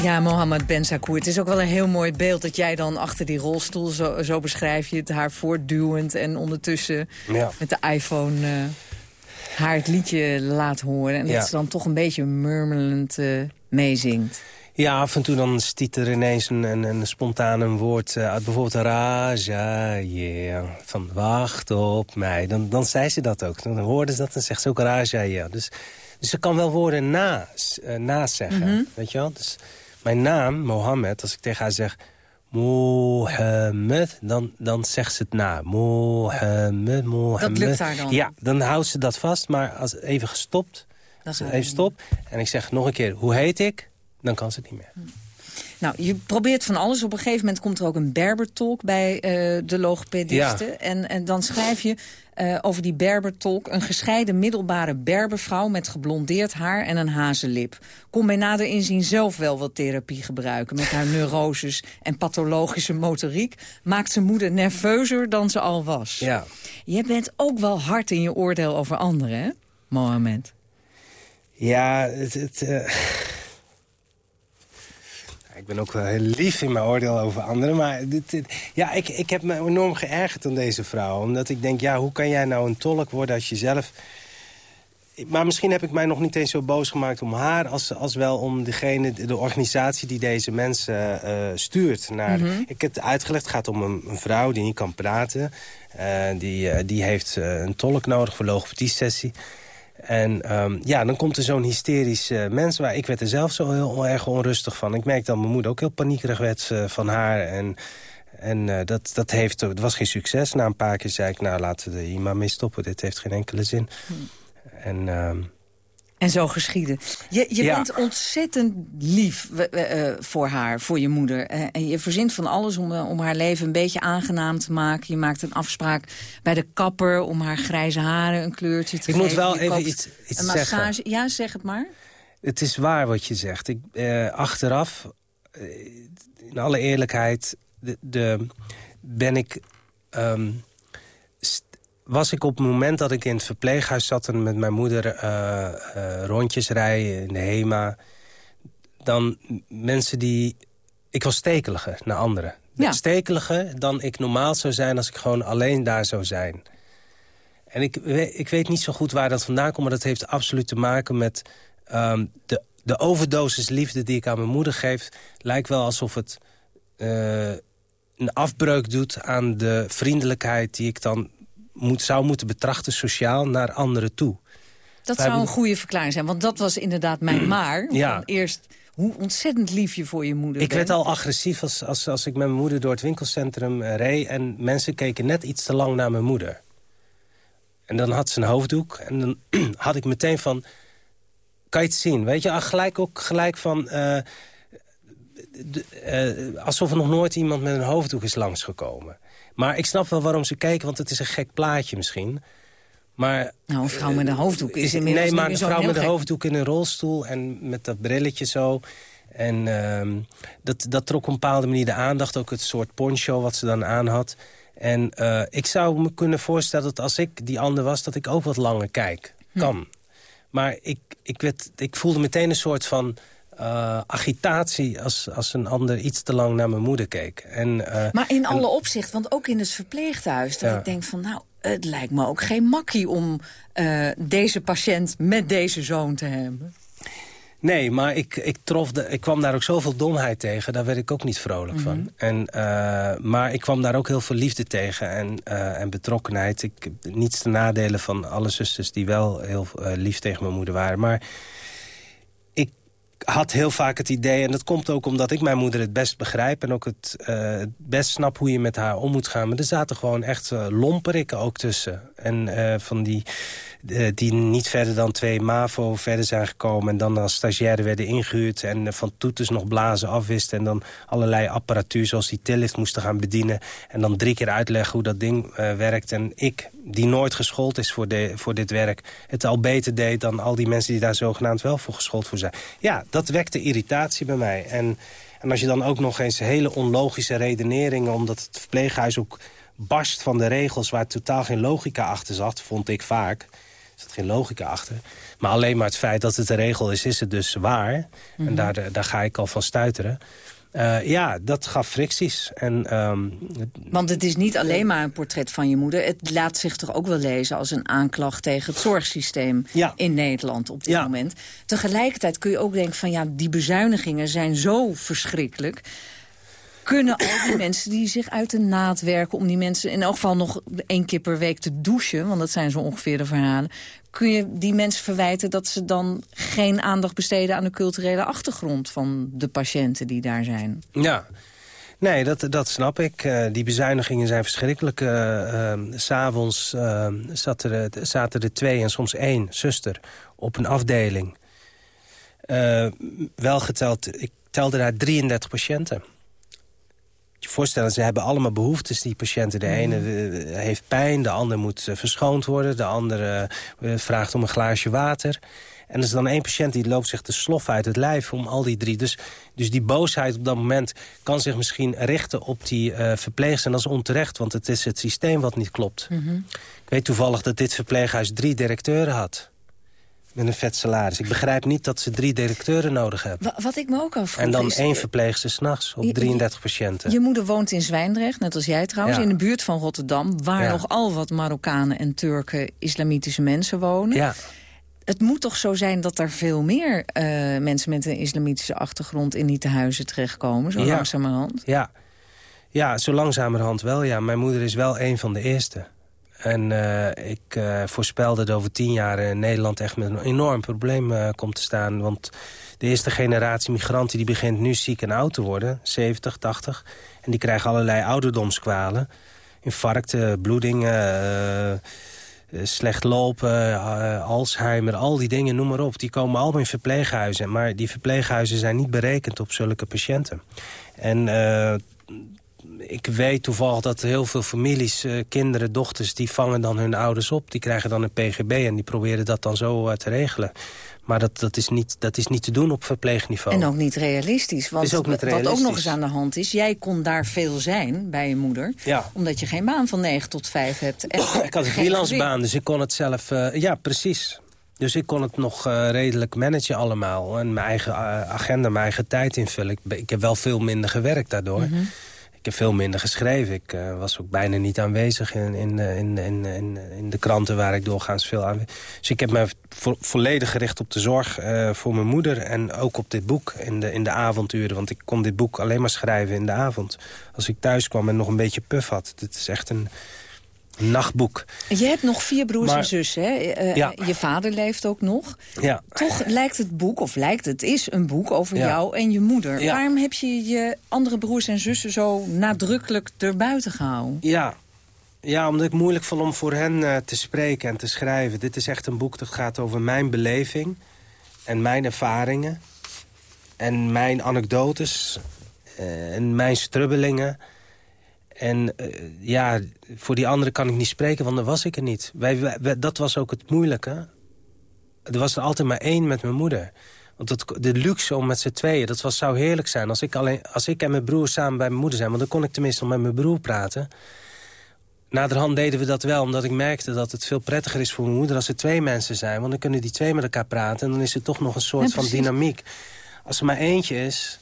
Ja, Mohammed Ben Sakour. Het is ook wel een heel mooi beeld dat jij dan achter die rolstoel... zo, zo beschrijf je het, haar voortduwend... en ondertussen Ja. met de iPhone eh, haar het liedje laat horen. En Ja. dat ze dan toch een beetje murmelend eh, meezingt. Ja, af en toe dan stiet er ineens een, een, een spontaan een woord eh, uit. Bijvoorbeeld Raja, yeah. Van wacht op mij. Dan, dan zei ze dat ook. Dan hoorde ze dat en zegt ze ook Raja, yeah. Dus, dus ze kan wel woorden na, eh, nazeggen. Weet je wel? Dus mijn naam, Mohammed, als ik tegen haar zeg... Mohammed, dan, dan zegt ze het na. Mohammed, Mohammed. lukt haar dan? Ja, dan houdt ze dat vast. Maar als even gestopt, Dat is even stop. En ik zeg nog een keer, hoe heet ik? Dan kan ze het niet meer. Nou, je probeert van alles. Op een gegeven moment komt er ook een berbertolk bij eh, de logopediste. Ja. En, en dan schrijf je eh, over die berbertolk... een gescheiden middelbare berbervrouw met geblondeerd haar en een hazenlip. Kon bij nader inzien zelf wel wat therapie gebruiken... met haar neuroses en pathologische motoriek... maakt zijn moeder nerveuzer dan ze al was. Ja. Je bent ook wel hard in je oordeel over anderen, hè, Mohammed? Ja, het... het eh, Ik ben ook wel heel lief in mijn oordeel over anderen. Maar dit, dit- ja, ik, ik heb me enorm geërgerd aan deze vrouw. Omdat ik denk, ja, hoe kan jij nou een tolk worden als je zelf... Maar misschien heb ik mij nog niet eens zo boos gemaakt om haar... als, als wel om degene, de organisatie die deze mensen eh, stuurt. Naar, Ik heb het uitgelegd, het gaat om een, een vrouw die niet kan praten. Eh, die, eh, die heeft een tolk nodig voor logopedie-sessie. En ehm, ja, dan komt er zo'n hysterisch eh, mens... waar ik werd er zelf zo heel, erg onrustig van. Ik merkte dat mijn moeder ook heel paniekerig werd eh, van haar. En, en eh, dat, dat heeft, het was geen succes. Na een paar keer zei ik, nou laten we er hier maar mee stoppen. Dit heeft geen enkele zin. En ehm, En zo geschieden. Je, je Ja. bent ontzettend lief eh, voor haar, voor je moeder. Eh, en je verzint van alles om, eh, om haar leven een beetje aangenaam te maken. Je maakt een afspraak bij de kapper om haar grijze haren een kleurtje te Ik geven. moet wel Je even iets- iets een zeggen. massage. Ja, zeg het maar. het is waar wat je zegt. Ik, achteraf, in alle eerlijkheid, de, de, ben ik... ehm, was ik op het moment dat ik in het verpleeghuis zat... en met mijn moeder eh, eh, rondjes rijden in de HEMA... dan mensen die... Ik was stekeliger naar anderen. Ja. Stekeliger dan ik normaal zou zijn als ik gewoon alleen daar zou zijn. En ik, ik weet niet zo goed waar dat vandaan komt... maar dat heeft absoluut te maken met ehm, de, de overdosis liefde die ik aan mijn moeder geef. Lijkt wel alsof het eh, een afbreuk doet aan de vriendelijkheid... die ik dan moet, zou moeten betrachten sociaal naar anderen toe. Dat Wij zou een goede verklaring zijn. Want dat was inderdaad mijn maar. Ja. Eerst hoe ontzettend lief je voor je moeder Ik werd al agressief als, als, als ik met mijn moeder door het winkelcentrum eh, reed... en mensen keken net iets te lang naar mijn moeder. En dan had ze een hoofddoek en dan had ik meteen van... Kan je het zien? Weet je, gelijk ook gelijk van... eh, de- eh, alsof er nog nooit iemand met een hoofddoek is langsgekomen. Maar ik snap wel waarom ze keken, want het is een gek plaatje misschien. Maar Nou, een vrouw met een hoofddoek is inmiddels nee, maar een vrouw met een hoofddoek in een rolstoel en met dat brilletje zo. En ehm, dat, dat trok op een bepaalde manier de aandacht. Ook het soort poncho wat ze dan aan had. En eh, ik zou me kunnen voorstellen dat als ik die ander was... dat ik ook wat langer kijk. Hm. Kan. Maar ik, ik, werd, ik voelde meteen een soort van eh, agitatie... Als, als een ander iets te lang naar mijn moeder keek. En, eh, Maar in alle opzichten, want ook in het verpleeghuis... dat Ja. ik denk van, nou, het lijkt me ook geen makkie... om eh, deze patiënt met deze zoon te hebben. Nee, maar ik, ik, trof de, ik kwam daar ook zoveel domheid tegen. Daar werd ik ook niet vrolijk van. En, eh, maar ik kwam daar ook heel veel liefde tegen en, en betrokkenheid. Ik niets te nadelen van alle zusters die wel heel lief tegen mijn moeder waren. Maar had heel vaak het idee, en dat komt ook omdat ik mijn moeder het best begrijp... en ook het, eh, best snap hoe je met haar om moet gaan. Maar er zaten gewoon echt lomperikken ook tussen. En eh, van die, die niet verder dan twee MAVO verder zijn gekomen... en dan als stagiaire werden ingehuurd... en eh, van toeters nog blazen afwisten... en dan allerlei apparatuur zoals die tillift moesten gaan bedienen... en dan drie keer uitleggen hoe dat ding eh, werkt. En ik, die nooit geschoold is voor, de, voor dit werk... het al beter deed dan al die mensen die daar zogenaamd wel voor geschoold voor zijn. Ja, dat wekte irritatie bij mij. En, en als je dan ook nog eens hele onlogische redeneringen... omdat het verpleeghuis ook barst van de regels... waar totaal geen logica achter zat, vond ik vaak... Er zat geen logica achter. Maar alleen maar het feit dat het een regel is, is het dus waar. En daar, eh, daar ga ik al van stuiteren. Eh, ja, dat gaf fricties. En, ehm, Want het is niet alleen maar een portret van je moeder. Het laat zich toch ook wel lezen als een aanklacht tegen het zorgsysteem Ja. in Nederland op dit Ja. moment. Tegelijkertijd kun je ook denken van ja, die bezuinigingen zijn zo verschrikkelijk. Kunnen al die mensen die zich uit de naad werken... om die mensen in elk geval nog één keer per week te douchen... want dat zijn zo ongeveer de verhalen... kun je die mensen verwijten dat ze dan geen aandacht besteden... aan de culturele achtergrond van de patiënten die daar zijn? Ja, nee, dat, dat snap ik. Eh, die bezuinigingen zijn verschrikkelijk. Uh, S'avonds uh, zaten, er, zaten er twee en soms één zuster op een afdeling. Uh, wel geteld, ik telde daar 33 patiënten. Je voorstellen, ze hebben allemaal behoeftes, die patiënten. De ene uh, heeft pijn, de ander moet uh, verschoond worden... de andere vraagt om een glaasje water... En er is dan één patiënt die loopt zich de slof uit het lijf om al die drie. Dus, dus die boosheid op dat moment kan zich misschien richten op die uh, verpleegster. En dat is onterecht, want het is het systeem wat niet klopt. Mm -hmm. Ik weet toevallig dat dit verpleeghuis drie directeuren had. Met een vet salaris. Ik begrijp niet dat ze drie directeuren nodig hebben. Wat ik me ook afvroeg En dan is, één verpleegster s'nachts op 33 patiënten. Je moeder woont in Zwijndrecht, net als jij trouwens, Ja. in de buurt van Rotterdam... waar Ja. nogal wat Marokkanen en Turken islamitische mensen wonen. Ja, Het moet toch zo zijn dat er veel meer eh, mensen met een islamitische achtergrond... in die tehuizen terechtkomen, zo Ja. langzamerhand? ja. ja, zo langzamerhand wel. Ja. Mijn moeder is wel een van de eerste. En eh, ik eh, voorspel dat over tien jaar in Nederland echt met een enorm probleem eh, komt te staan. Want de eerste generatie migranten die begint nu ziek en oud te worden. 70, 80. En die krijgen allerlei ouderdomskwalen. Infarcten, bloedingen, eh, eh, slecht lopen, eh, Alzheimer, al die dingen, noem maar op. Die komen allemaal in verpleeghuizen. Maar die verpleeghuizen zijn niet berekend op zulke patiënten. En eh, ik weet toevallig dat heel veel families, eh, kinderen, dochters... die vangen dan hun ouders op. Die krijgen dan een pgb en die proberen dat dan zo eh, te regelen. Maar dat, dat, is niet, dat is niet te doen op verpleegniveau. En ook niet realistisch. Want ook niet wat ook nog eens aan de hand is... jij kon daar veel zijn bij je moeder... Ja. omdat je geen baan van 9 tot 5 hebt. En Ik had een geen freelance gezin. baan, dus ik kon het zelf... eh, ja, precies. Dus ik kon het nog redelijk managen allemaal. En mijn eigen agenda, mijn eigen tijd invullen. Ik, ik heb wel veel minder gewerkt daardoor. Mhm. Ik heb veel minder geschreven. Ik eh, was ook bijna niet aanwezig in, in, eh, in, in, in, in de kranten waar ik doorgaans veel aan... Dus ik heb me vo volledig gericht op de zorg eh, voor mijn moeder... en ook op dit boek in de, in de avonduren. Want ik kon dit boek alleen maar schrijven in de avond. Als ik thuis kwam en nog een beetje puf had. Dit is echt een nachtboek. Je hebt nog vier broers Maar- en zussen. Hè? Eh, Ja. Je vader leeft ook nog. Ja. Toch lijkt het boek, of lijkt het, is een boek over Ja. jou en je moeder. Waarom heb je je andere broers en zussen zo nadrukkelijk erbuiten gehouden? Ja. ja, omdat ik moeilijk vond om voor hen eh, te spreken en te schrijven. Dit is echt een boek dat gaat over mijn beleving en mijn ervaringen... en mijn anekdotes eh, en mijn strubbelingen. En eh, ja, voor die anderen kan ik niet spreken, want dan was ik er niet. Wij, dat was ook het moeilijke. Er was er altijd maar één met mijn moeder. Want dat, de luxe om met z'n tweeën, dat was, zou heerlijk zijn. Als ik, alleen, als ik en mijn broer samen bij mijn moeder zijn... want dan kon ik tenminste nog met mijn broer praten. Naderhand deden we dat wel, omdat ik merkte dat het veel prettiger is voor mijn moeder... als er twee mensen zijn, want dan kunnen die twee met elkaar praten... en dan is er toch nog een soort Ja, van dynamiek. Als er maar eentje is...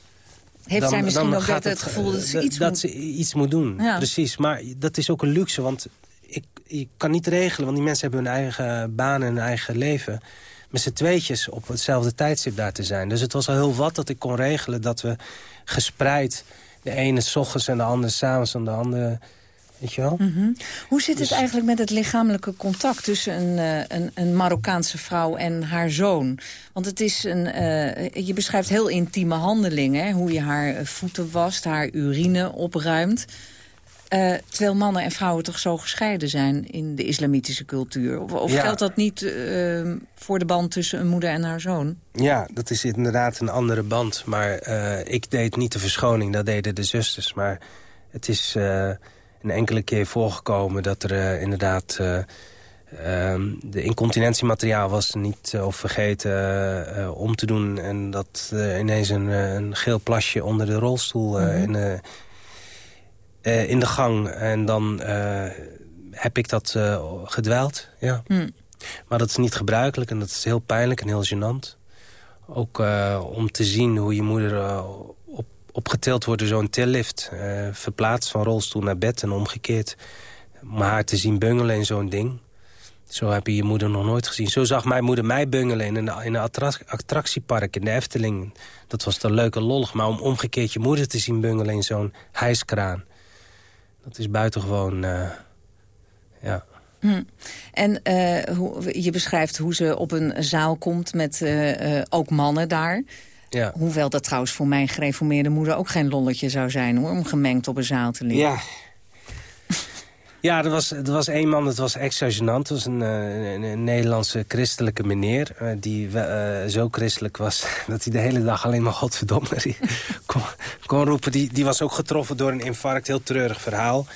Heeft dan- zij misschien ook het gevoel dat ze iets dat moet- ze iets moet doen. Ja. Precies, maar dat is ook een luxe, want ik, ik kan niet regelen... want die mensen hebben hun eigen baan en hun eigen leven. met z'n tweetjes op hetzelfde tijdstip daar te zijn. Dus het was al heel wat dat ik kon regelen dat we gespreid... de ene s ochtends en de andere s'avonds en de andere... Weet je wel? Mhm. Hoe zit het Dus- eigenlijk met het lichamelijke contact tussen een, eh, een, een Marokkaanse vrouw en haar zoon? Want het is een, eh, je beschrijft heel intieme handelingen. Hè? Hoe je haar eh, voeten wast, haar urine opruimt. Eh, terwijl mannen en vrouwen toch zo gescheiden zijn in de islamitische cultuur. Of, of Ja. geldt dat niet eh, voor de band tussen een moeder en haar zoon? Ja, dat is inderdaad een andere band. Maar ik deed niet de verschoning, dat deden de zusters. Maar het is een enkele keer voorgekomen dat er eh, inderdaad... ehm, de incontinentiemateriaal was niet eh, of vergeten om te doen. En dat ineens een, een geel plasje onder de rolstoel eh, in, de, in de gang. En dan heb ik dat gedweld, ja. Hm. Maar dat is niet gebruikelijk en dat is heel pijnlijk en heel gênant. Ook om te zien hoe je moeder opgetild wordt zo'n tillift. eh, verplaatst van rolstoel naar bed en omgekeerd. Om haar te zien bungelen in zo'n ding. Zo heb je je moeder nog nooit gezien. Zo zag mijn moeder mij bungelen in een, in een attra- attractiepark in de Efteling. Dat was dan leuk en lollig. Maar om omgekeerd je moeder te zien bungelen in zo'n hijskraan... dat is buitengewoon... eh ja. Hm. En eh, hoe, je beschrijft hoe ze op een zaal komt met ook mannen daar. Ja. Hoewel dat trouwens voor mijn gereformeerde moeder ook geen lolletje zou zijn... hoor, om gemengd op een zaal te liggen. Ja. Ja, er was, er was één man, dat was extra gênant. Dat was een, eh, een, een Nederlandse christelijke meneer... eh, die eh, zo christelijk was dat hij de hele dag alleen maar godverdomme kon, kon roepen. Die, die was ook getroffen door een infarct, heel treurig verhaal.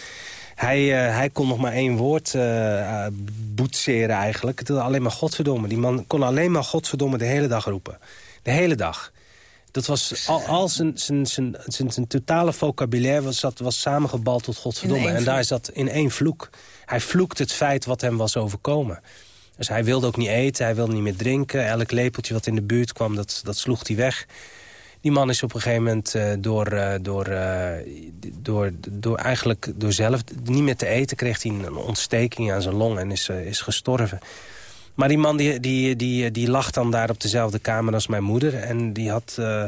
Hij, hij kon nog maar één woord boetseren eigenlijk. Het alleen maar godverdomme. Die man kon alleen maar godverdomme de hele dag roepen. De hele dag. Dat was al, al zijn, zijn, zijn, zijn, zijn totale vocabulaire was, zat, was samengebald tot godverdomme. En daar vloek. zat in één vloek. Hij vloekt het feit wat hem was overkomen. Dus hij wilde ook niet eten, hij wilde niet meer drinken. Elk lepeltje wat in de buurt kwam, dat, dat sloeg hij weg. Die man is op een gegeven moment eh, door, eh, door, eh, door, door eigenlijk door zelf niet meer te eten... kreeg hij een ontsteking aan zijn long en is, is gestorven. Maar die man die, die, die, die lag dan daar op dezelfde kamer als mijn moeder. En die had eh,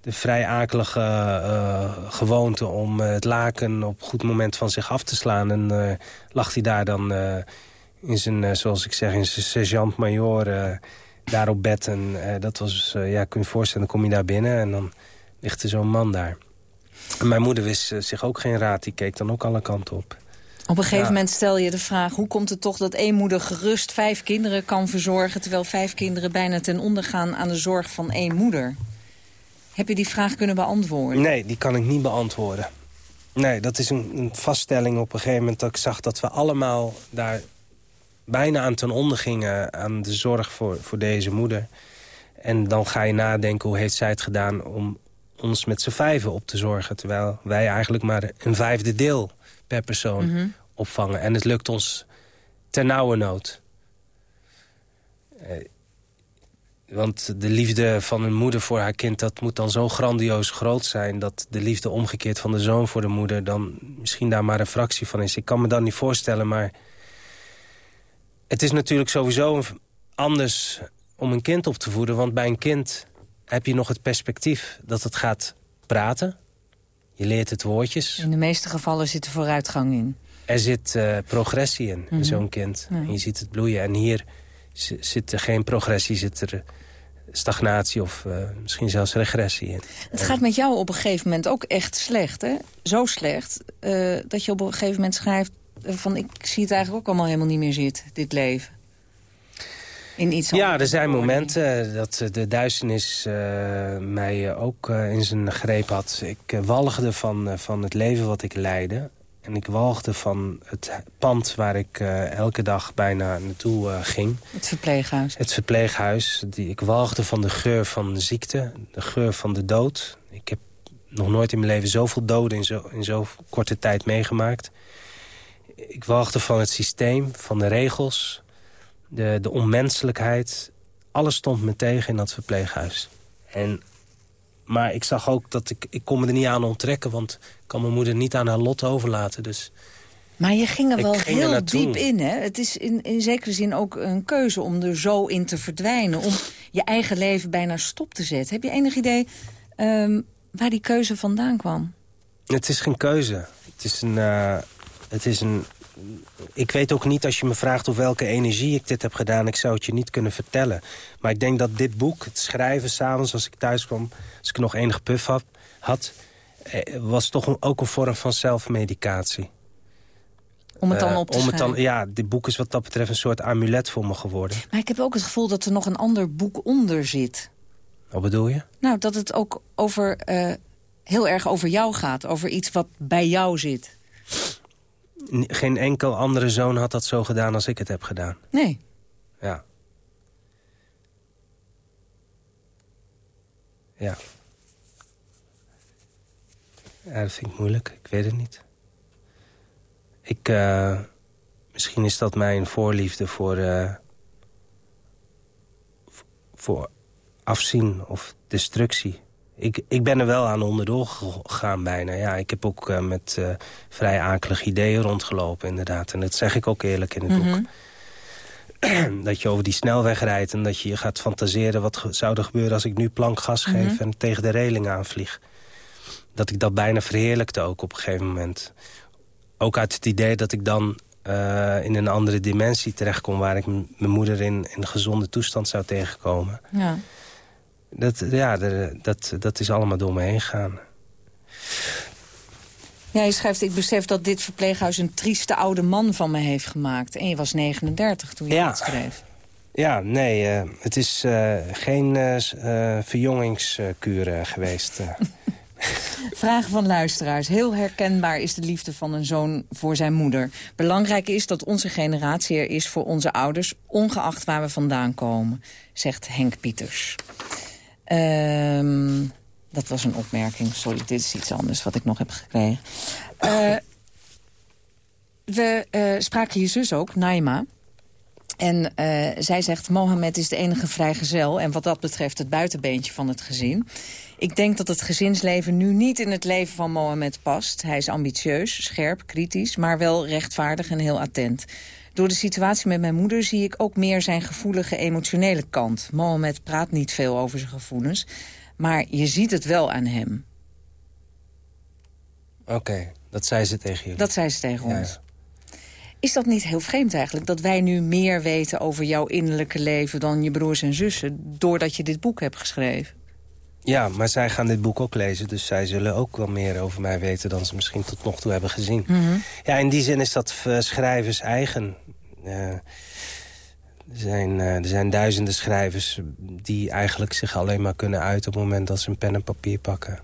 de vrij akelige eh, gewoonte om eh, het laken op goed moment van zich af te slaan. En eh, lag hij daar dan in zijn, zoals ik zeg, in zijn sergeant-major daar op bed. En dat was, ja, kun je je voorstellen, dan kom je daar binnen en dan ligt er zo'n man daar. En mijn moeder wist zich ook geen raad, die keek dan ook alle kanten op. Op een gegeven Ja. moment stel je de vraag... hoe komt het toch dat één moeder gerust vijf kinderen kan verzorgen... terwijl vijf kinderen bijna ten onder gaan aan de zorg van één moeder? Heb je die vraag kunnen beantwoorden? Nee, die kan ik niet beantwoorden. Nee, dat is een, een vaststelling op een gegeven moment dat ik zag dat we allemaal daar bijna aan ten onder gingen aan de zorg voor, voor deze moeder. En dan ga je nadenken hoe heeft zij het gedaan om ons met z'n vijven op te zorgen. Terwijl wij eigenlijk maar een vijfde deel per persoon opvangen. En het lukt ons ter nauwe nood. Eh, want de liefde van een moeder voor haar kind... dat moet dan zo grandioos groot zijn... dat de liefde omgekeerd van de zoon voor de moeder... dan misschien daar maar een fractie van is. Ik kan me dat niet voorstellen, maar... het is natuurlijk sowieso anders om een kind op te voeden. Want bij een kind heb je nog het perspectief dat het gaat praten. Je leert het woordjes. In de meeste gevallen zit er vooruitgang in. Er zit eh, progressie in, in zo'n kind. En je ziet het bloeien. En hier zit er geen progressie, zit er stagnatie of eh, misschien zelfs regressie in. Het gaat met jou op een gegeven moment ook echt slecht, hè? Zo slecht, eh, dat je op een gegeven moment schrijft... van ik zie het eigenlijk ook allemaal helemaal niet meer zitten, dit leven. In iets Ja, er zijn momenten dat eh, de duisternis eh, mij eh, ook eh, in zijn greep had. Ik eh, walgde van, eh, van het leven wat ik leidde. En ik walgde van het pand waar ik eh, elke dag bijna naartoe eh, ging. Het verpleeghuis. Het verpleeghuis. Die, ik walgde van de geur van de ziekte. De geur van de dood. Ik heb nog nooit in mijn leven zoveel doden in zo, in zo korte tijd meegemaakt. Ik walgde van het systeem, van de regels, de, de onmenselijkheid. Alles stond me tegen in dat verpleeghuis. En, maar ik zag ook dat ik, ik kon me er niet aan onttrekken... want ik kan mijn moeder niet aan haar lot overlaten. Dus Maar je ging er wel ging heel diep in, hè? Het is in, in zekere zin ook een keuze om er zo in te verdwijnen. Om je eigen leven bijna stop te zetten. Heb je enig idee ehm, waar die keuze vandaan kwam? Het is geen keuze. Het is een... eh, het is een ik weet ook niet, als je me vraagt of welke energie ik dit heb gedaan... ik zou het je niet kunnen vertellen. Maar ik denk dat dit boek, het schrijven s'avonds als ik thuis kwam... als ik nog enig puff had, had eh, was toch een- ook een vorm van zelfmedicatie. Om het dan Eh, op te om het dan? Ja, dit boek is wat dat betreft een soort amulet voor me geworden. Maar ik heb ook het gevoel dat er nog een ander boek onder zit. Wat bedoel je? Nou, dat het ook over, eh, heel erg over jou gaat. Over iets wat bij jou zit. Geen enkel andere zoon had dat zo gedaan als ik het heb gedaan. Nee. Ja. Ja. Ja, dat vind ik moeilijk. Ik weet het niet. Ik, eh, misschien is dat mijn voorliefde voor, eh, voor afzien of destructie. Ik, ik ben er wel aan onderdoor gegaan bijna. Ja, ik heb ook eh, met eh, vrij akelige ideeën rondgelopen inderdaad. En dat zeg ik ook eerlijk in het boek dat je over die snelweg rijdt... en dat je je gaat fantaseren wat ge- zou er gebeuren als ik nu plank gas geef... en tegen de reling aanvlieg. Dat ik dat bijna verheerlijkte ook op een gegeven moment. Ook uit het idee dat ik dan eh, in een andere dimensie terechtkom... waar ik mijn moeder in, in een gezonde toestand zou tegenkomen. Ja. Dat, ja, dat, dat is allemaal door me heen gegaan. Ja, je schrijft, ik besef dat dit verpleeghuis een trieste oude man van me heeft gemaakt. En je was 39 toen je Ja. dat schreef. Ja, nee, eh, het is eh, geen verjongingskuur eh, geweest. Vragen van luisteraars. Heel herkenbaar is de liefde van een zoon voor zijn moeder. Belangrijk is dat onze generatie er is voor onze ouders... ongeacht waar we vandaan komen, zegt Henk Pieters. Ehm, dat was een opmerking. Sorry, dit is iets anders wat ik nog heb gekregen. Eh, we eh, spraken je zus ook, Naima. En eh, zij zegt, Mohammed is de enige vrijgezel... en wat dat betreft het buitenbeentje van het gezin. Ik denk dat het gezinsleven nu niet in het leven van Mohammed past. Hij is ambitieus, scherp, kritisch, maar wel rechtvaardig en heel attent. Door de situatie met mijn moeder zie ik ook meer zijn gevoelige, emotionele kant. Mohammed praat niet veel over zijn gevoelens, maar je ziet het wel aan hem. Oké, dat zei ze tegen jullie. Dat zei ze tegen Ja, ons. ja. Is dat niet heel vreemd eigenlijk? Dat wij nu meer weten over jouw innerlijke leven dan je broers en zussen... doordat je dit boek hebt geschreven? Ja, maar zij gaan dit boek ook lezen. Dus zij zullen ook wel meer over mij weten... dan ze misschien tot nog toe hebben gezien. Mhm. Ja, in die zin is dat eh, schrijvers eigen. Eh, er, zijn, eh, er zijn duizenden schrijvers... die eigenlijk zich alleen maar kunnen uiten... op het moment dat ze een pen en papier pakken.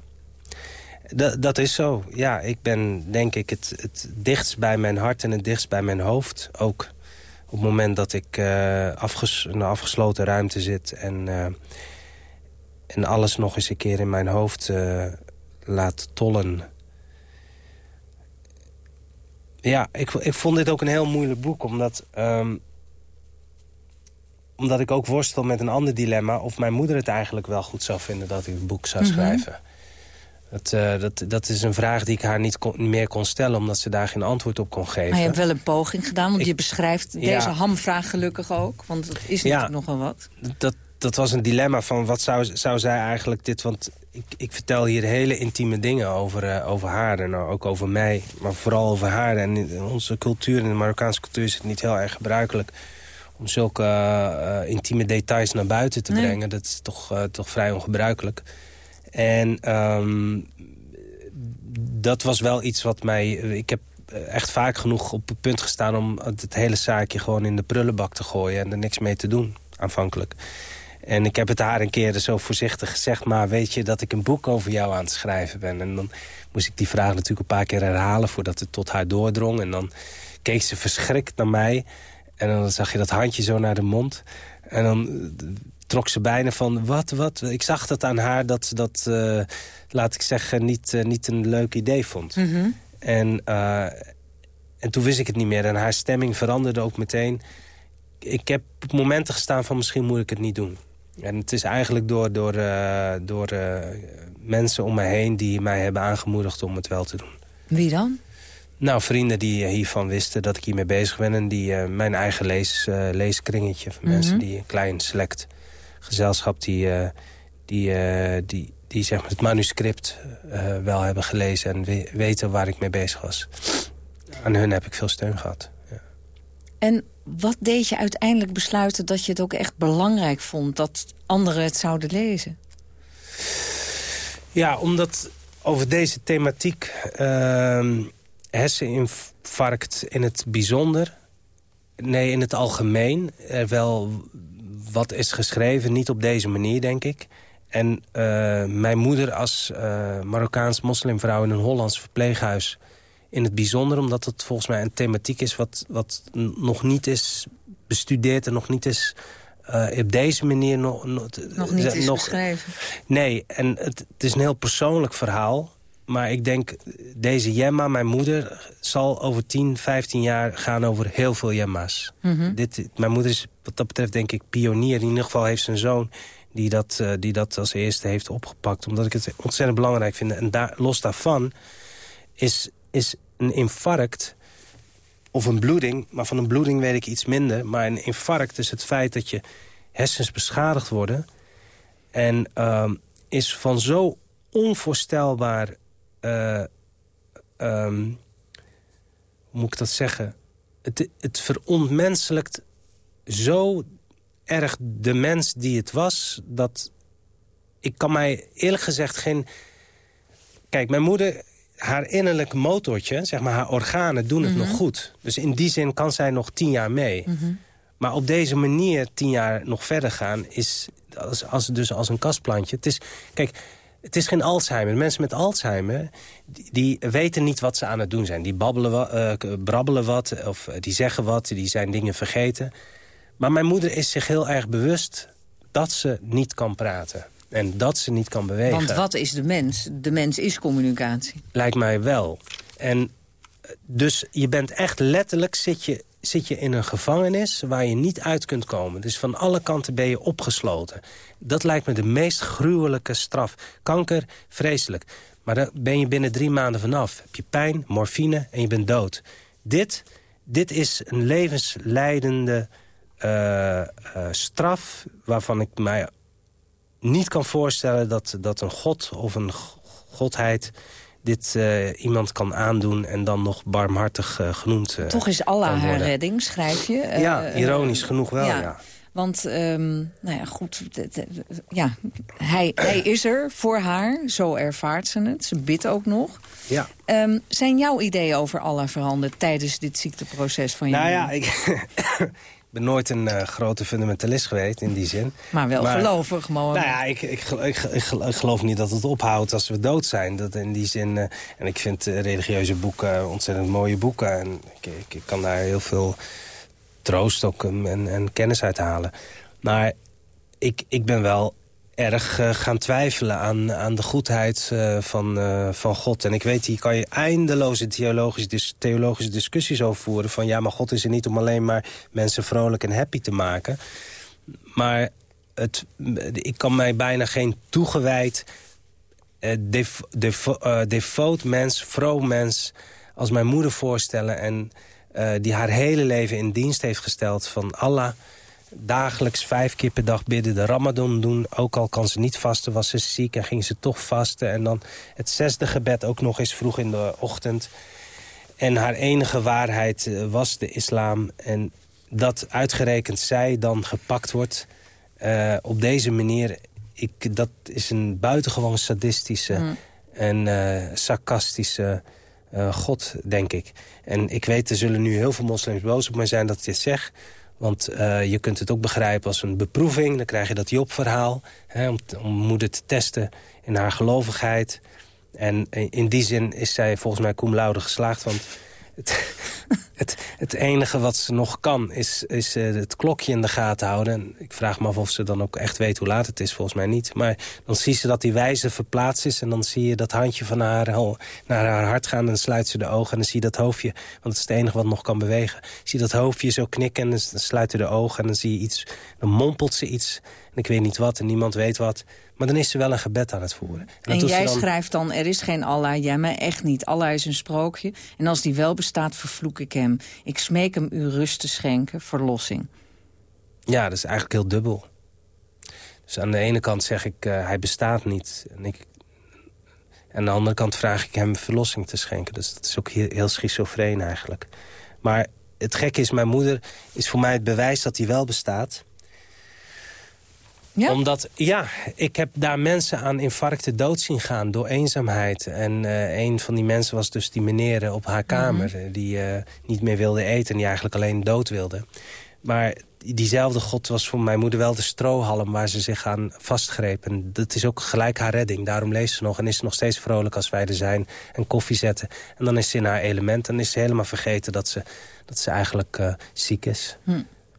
Dat, dat is zo. Ja, ik ben denk ik het, het dichtst bij mijn hart en het dichtst bij mijn hoofd ook. Op het moment dat ik eh, afges een afgesloten ruimte zit... en, en alles nog eens een keer in mijn hoofd eh, laat tollen... Ja, ik, ik vond dit ook een heel moeilijk boek, omdat... ehm, omdat ik ook worstel met een ander dilemma... of mijn moeder het eigenlijk wel goed zou vinden dat ik het boek zou schrijven. Dat, eh, dat, dat is een vraag die ik haar niet kon- meer kon stellen... omdat ze daar geen antwoord op kon geven. Maar je hebt wel een poging gedaan, want Ik- je beschrijft Ja. deze hamvraag gelukkig ook. Want het is Ja. natuurlijk nogal wat. dat, dat was een dilemma van wat zou, zou zij eigenlijk dit... want ik, ik vertel hier hele intieme dingen over, eh, over haar en ook over mij... maar vooral over haar. En in onze cultuur, in de Marokkaanse cultuur... is het niet heel erg gebruikelijk om zulke eh, intieme details naar buiten te Nee. brengen. Dat is toch, eh, toch vrij ongebruikelijk. En ehm, dat was wel iets wat mij... Ik heb echt vaak genoeg op het punt gestaan... om het hele zaakje gewoon in de prullenbak te gooien... en er niks mee te doen, aanvankelijk. En ik heb het haar een keer zo voorzichtig gezegd... maar weet je dat ik een boek over jou aan het schrijven ben? En dan moest ik die vraag natuurlijk een paar keer herhalen... voordat het tot haar doordrong. En dan keek ze verschrikt naar mij... en dan zag je dat handje zo naar de mond... en dan eh, trok ze bijna van, wat, wat? Ik zag dat aan haar dat ze dat, eh, laat ik zeggen, niet, eh, niet een leuk idee vond. En, eh, en toen wist ik het niet meer. En haar stemming veranderde ook meteen. Ik heb op momenten gestaan van misschien moet ik het niet doen. En het is eigenlijk door, door, eh, door eh, mensen om mij heen... die mij hebben aangemoedigd om het wel te doen. Wie dan? Nou, vrienden die hiervan wisten dat ik hiermee bezig ben... en die uh, mijn eigen lees, leeskringetje van mensen die een klein select gezelschap... die, die, die, die zeg maar het manuscript wel hebben gelezen en we weten waar ik mee bezig was. Aan hun heb ik veel steun gehad. Ja. En wat deed je uiteindelijk besluiten dat je het ook echt belangrijk vond... dat anderen het zouden lezen? Ja, omdat over deze thematiek... Uh, herseninfarct in het bijzonder... nee, in het algemeen... er wel wat is geschreven, niet op deze manier, denk ik... En uh, mijn moeder als uh, Marokkaans moslimvrouw in een Hollands verpleeghuis... in het bijzonder, omdat het volgens mij een thematiek is... wat, wat nog niet is bestudeerd en nog niet is uh, op deze manier... Nog, nog, nog niet is nog, beschreven. Nee, en het, het, is een heel persoonlijk verhaal. Maar ik denk, deze Jemma, mijn moeder... zal over 10, 15 jaar gaan over heel veel Jemma's. Mm -hmm. Dit, mijn moeder is wat dat betreft denk ik pionier. In ieder geval heeft zijn zoon die dat, uh, die dat als eerste heeft opgepakt. Omdat ik het ontzettend belangrijk vind. En daar, los daarvan is, is een infarct of een bloeding... maar van een bloeding weet ik iets minder... maar een infarct is het feit dat je hersens beschadigd worden... en uh, is van zo onvoorstelbaar... Uh, um, hoe moet ik dat zeggen? Het, het verontmenselijkt zo erg de mens die het was... dat ik kan mij eerlijk gezegd geen... Kijk, mijn moeder, haar innerlijk motortje, zeg maar haar organen, doen het nog mhm. goed. Dus in die zin kan zij nog tien jaar mee. Mhm. Maar op deze manier tien jaar nog verder gaan... is als, als, dus als een kastplantje. Het is, kijk, het is geen Alzheimer. Mensen met Alzheimer, die, die, weten niet wat ze aan het doen zijn. Die babbelen, uh, brabbelen wat, of die zeggen wat, die zijn dingen vergeten. Maar mijn moeder is zich heel erg bewust dat ze niet kan praten. En dat ze niet kan bewegen. Want wat is de mens? De mens is communicatie. Lijkt mij wel. En dus je bent echt letterlijk, zit je, zit je in een gevangenis waar je niet uit kunt komen. Dus van alle kanten ben je opgesloten. Dat lijkt me de meest gruwelijke straf. Kanker, vreselijk. Maar daar ben je binnen drie maanden vanaf. Heb je pijn, morfine en je bent dood. Dit, dit is een levensleidende uh, uh, straf waarvan ik mij niet kan voorstellen... dat, dat een god of een godheid dit uh, iemand kan aandoen... en dan nog barmhartig genoemd Toch is Allah haar redding, schrijf je. ja, ironisch genoeg wel, ja. ja. Want, um, nou ja, goed, ja, hij, hij is er voor haar, zo ervaart ze het. Ze bidt ook nog. Ja. Um, zijn jouw ideeën over Allah veranderd tijdens dit ziekteproces van je Nou ja, ik, ben nooit een uh, grote fundamentalist geweest in die zin. Maar wel maar, gelovig, gewoon. Nou ja, ik, ik, ik, ik, geloof niet dat het ophoudt als we dood zijn. Dat in die zin, uh, en ik vind uh, religieuze boeken ontzettend mooie boeken. En ik, ik, kan daar heel veel troost ook en, en kennis uit halen. Maar ik, ik ben wel erg uh, gaan twijfelen aan, aan de goedheid uh, van, uh, van God. En ik weet, hier kan je eindeloze theologische, theologische discussies over voeren... van ja, maar God is er niet om alleen maar mensen vrolijk en happy te maken. Maar het, ik kan mij bijna geen toegewijd, def, devoot mens, vroom mens... als mijn moeder voorstellen en die haar hele leven in dienst heeft gesteld van Allah dagelijks vijf keer per dag bidden, de ramadan doen. Ook al kan ze niet vasten, was ze ziek en ging ze toch vasten. En dan het zesde gebed ook nog eens vroeg in de ochtend. En haar enige waarheid eh, was de islam. En dat uitgerekend zij dan gepakt wordt uh, op deze manier... Ik, dat is een buitengewoon sadistische mm. en uh, sarcastische uh, god, denk ik. En ik weet, er zullen nu heel veel moslims boos op mij zijn dat ik dit zeg... Want uh, je kunt het ook begrijpen als een beproeving. Dan krijg je dat Job-verhaal. Om, om moeder te testen in haar gelovigheid. En in die zin is zij volgens mij cum laude geslaagd. Want het, het, enige wat ze nog kan is, is uh, het klokje in de gaten houden. En ik vraag me af of ze dan ook echt weet hoe laat het is. Volgens mij niet. Maar dan zie ze dat die wijze verplaatst is. En dan zie je dat handje van haar naar haar hart gaan. En dan sluit ze de ogen. En dan zie je dat hoofdje, want het is het enige wat nog kan bewegen. Zie je dat hoofdje zo knikken en dan sluit ze de ogen. En dan zie je iets, dan mompelt ze iets. En ik weet niet wat en niemand weet wat. Maar dan is ze wel een gebed aan het voeren. En, jij dan- schrijft dan, er is geen Allah, ja, maar echt niet. Allah is een sprookje. En als die wel bestaat, vervloek ik hem. Ik smeek hem u rust te schenken, verlossing. Ja, dat is eigenlijk heel dubbel. Dus aan de ene kant zeg ik, eh, hij bestaat niet. En ik, aan de andere kant vraag ik hem verlossing te schenken. Dus dat is ook heel, heel schizofreen eigenlijk. Maar het gekke is, mijn moeder is voor mij het bewijs dat hij wel bestaat. Ja? Omdat, ja, ik heb daar mensen aan infarcten dood zien gaan door eenzaamheid. En eh, een van die mensen was dus die meneer op haar kamer... eh, die eh, niet meer wilde eten en die eigenlijk alleen dood wilde. Maar diezelfde God was voor mijn moeder wel de strohalm... waar ze zich aan vastgreep. En dat is ook gelijk haar redding. Daarom leest ze nog en is ze nog steeds vrolijk als wij er zijn... en koffie zetten. En dan is ze in haar element. Dan is ze helemaal vergeten dat ze, dat ze eigenlijk eh, ziek is.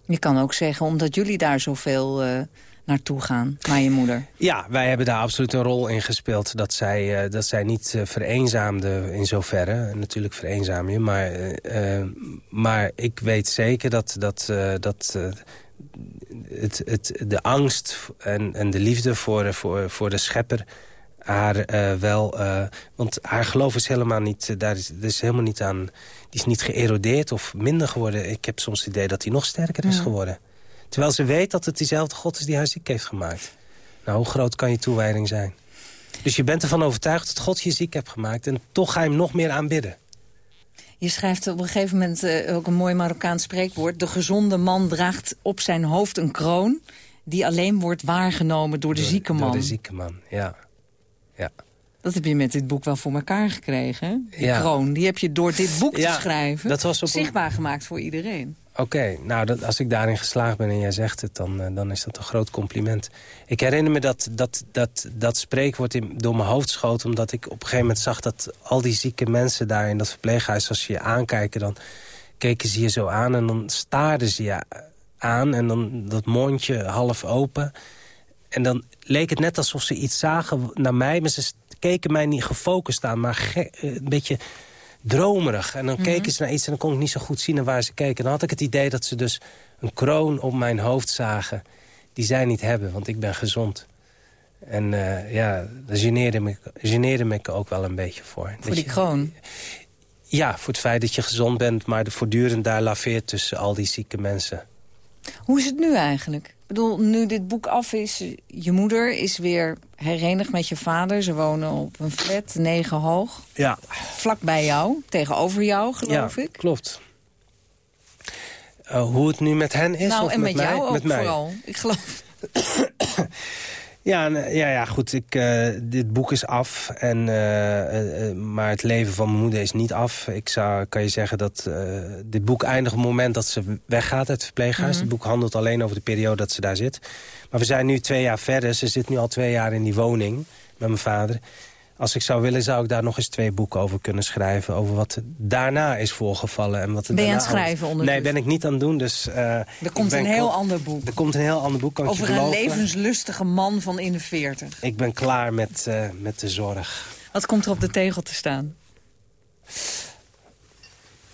Je kan ook zeggen, omdat jullie daar zoveel eh, naartoe gaan, naar je moeder. Ja, wij hebben daar absoluut een rol in gespeeld. Dat zij, eh, dat zij niet eh, vereenzaamde in zoverre. Natuurlijk vereenzaam je. Maar, eh, maar ik weet zeker dat, dat, dat het, het, de angst en, en de liefde voor, voor, voor de schepper haar wel... want haar geloof is helemaal niet... daar is, is helemaal niet aan... Die is niet geërodeerd of minder geworden. Ik heb soms het idee dat hij nog sterker is geworden. Terwijl ze weet dat het diezelfde God is die haar ziek heeft gemaakt. Nou, hoe groot kan je toewijding zijn? Dus je bent ervan overtuigd dat God je ziek hebt gemaakt... en toch ga je hem nog meer aanbidden. Je schrijft op een gegeven moment eh, ook een mooi Marokkaans spreekwoord. De gezonde man draagt op zijn hoofd een kroon... die alleen wordt waargenomen door de Door- zieke man. Door de zieke man, ja. ja. Dat heb je met dit boek wel voor elkaar gekregen. De Ja. kroon, die heb je door dit boek Ja, te schrijven... dat was op een- zichtbaar gemaakt voor iedereen. Oké, nou, dat, als ik daarin geslaagd ben en jij zegt het, dan, eh, dan is dat een groot compliment. Ik herinner me dat dat, dat, dat spreekwoord in, door mijn hoofd schoot... omdat ik op een gegeven moment zag dat al die zieke mensen daar in dat verpleeghuis... als ze je aankijken, dan keken ze je zo aan en dan staarden ze je aan... en dan dat mondje half open. En dan leek het net alsof ze iets zagen naar mij... maar ze keken mij niet gefocust aan, maar eh, een beetje dromerig. En dan keken ze naar iets en dan kon ik niet zo goed zien naar waar ze keken. Dan had ik het idee dat ze dus een kroon op mijn hoofd zagen... die zij niet hebben, want ik ben gezond. En eh, ja, daar geneerde me, geneerde me ik ook wel een beetje voor. Voor die je- kroon. Ja, voor het feit dat je gezond bent... maar de voortdurend daar laveert tussen al die zieke mensen. Hoe is het nu eigenlijk? Bedoel, nu dit boek af is... je moeder is weer herenigd met je vader. Ze wonen op een flat, negen hoog. Ja, Vlak bij jou, tegenover jou, geloof ja ik. klopt. Eh, hoe het nu met hen is? nou, of en met, mij? jou ook met mij. vooral. Ik geloof... Ja, eh, ja, ja, goed. Ik, eh, dit boek is af. En, eh, maar het leven van mijn moeder is niet af. Ik zou, kan je zeggen dat dit boek eindigt op het moment dat ze weggaat uit het verpleeghuis. Het boek handelt alleen over de periode dat ze daar zit. Maar we zijn nu twee jaar verder. Ze zit nu al twee jaar in die woning met mijn vader. Als ik zou willen, zou ik daar nog eens twee boeken over kunnen schrijven. Over wat daarna is voorgevallen. En wat er Ben je aan daarna het schrijven Nee, ondertussen? ben ik niet aan het doen. Dus, eh, Er komt een heel ander boek. Er komt een heel ander boek, kan Over je een levenslustige man van in de veertig. Ik ben klaar met, eh, met de zorg. Wat komt er op de tegel te staan?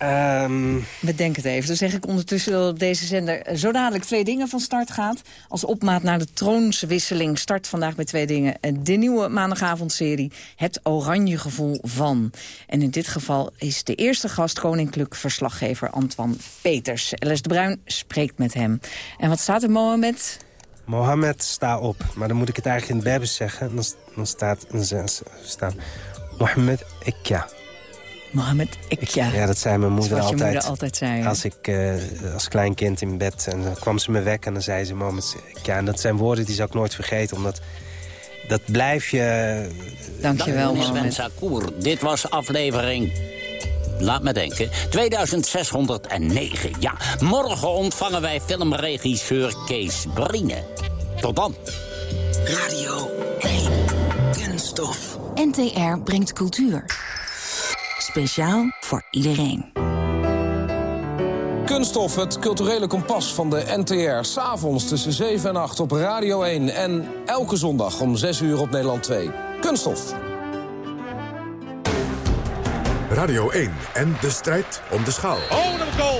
Ehm, Bedenk het even. Dan zeg ik ondertussen dat op deze zender zo dadelijk twee dingen van start gaat. Als opmaat naar de troonswisseling start vandaag bij twee dingen. eh, De nieuwe maandagavondserie Het Oranje Gevoel van. En in dit geval is de eerste gast koninklijk verslaggever Antoine Peters. Alice de Bruin spreekt met hem. En wat staat er, Mohamed? Mohammed, sta op. Maar dan moet ik het eigenlijk in het Berbers zeggen. Dan, dan staat dan z- staan Mohammed, ik ja. Mohamed Ikja. Ja, dat zei mijn moeder altijd. moeder altijd zei. Als ik eh, als klein kind in bed en dan kwam ze me wekken en dan zei ze Mohammed, ik ja. En dat zijn woorden die zal ik nooit vergeten, omdat dat blijf je... Dankjewel, meneer Sven Mohamed. Sakour. Dit was aflevering... Laat me denken. 2609. Ja, morgen ontvangen wij filmregisseur Kees Brine. Tot dan. Radio 1. Kunststof. NTR brengt cultuur. Speciaal voor iedereen. Kunststof, het culturele kompas van de NTR. S'avonds tussen 7 en 8 op Radio 1. En elke zondag om 6 uur op Nederland 2. Kunststof. Radio 1 en de strijd om de schaal. Oh, wat een goal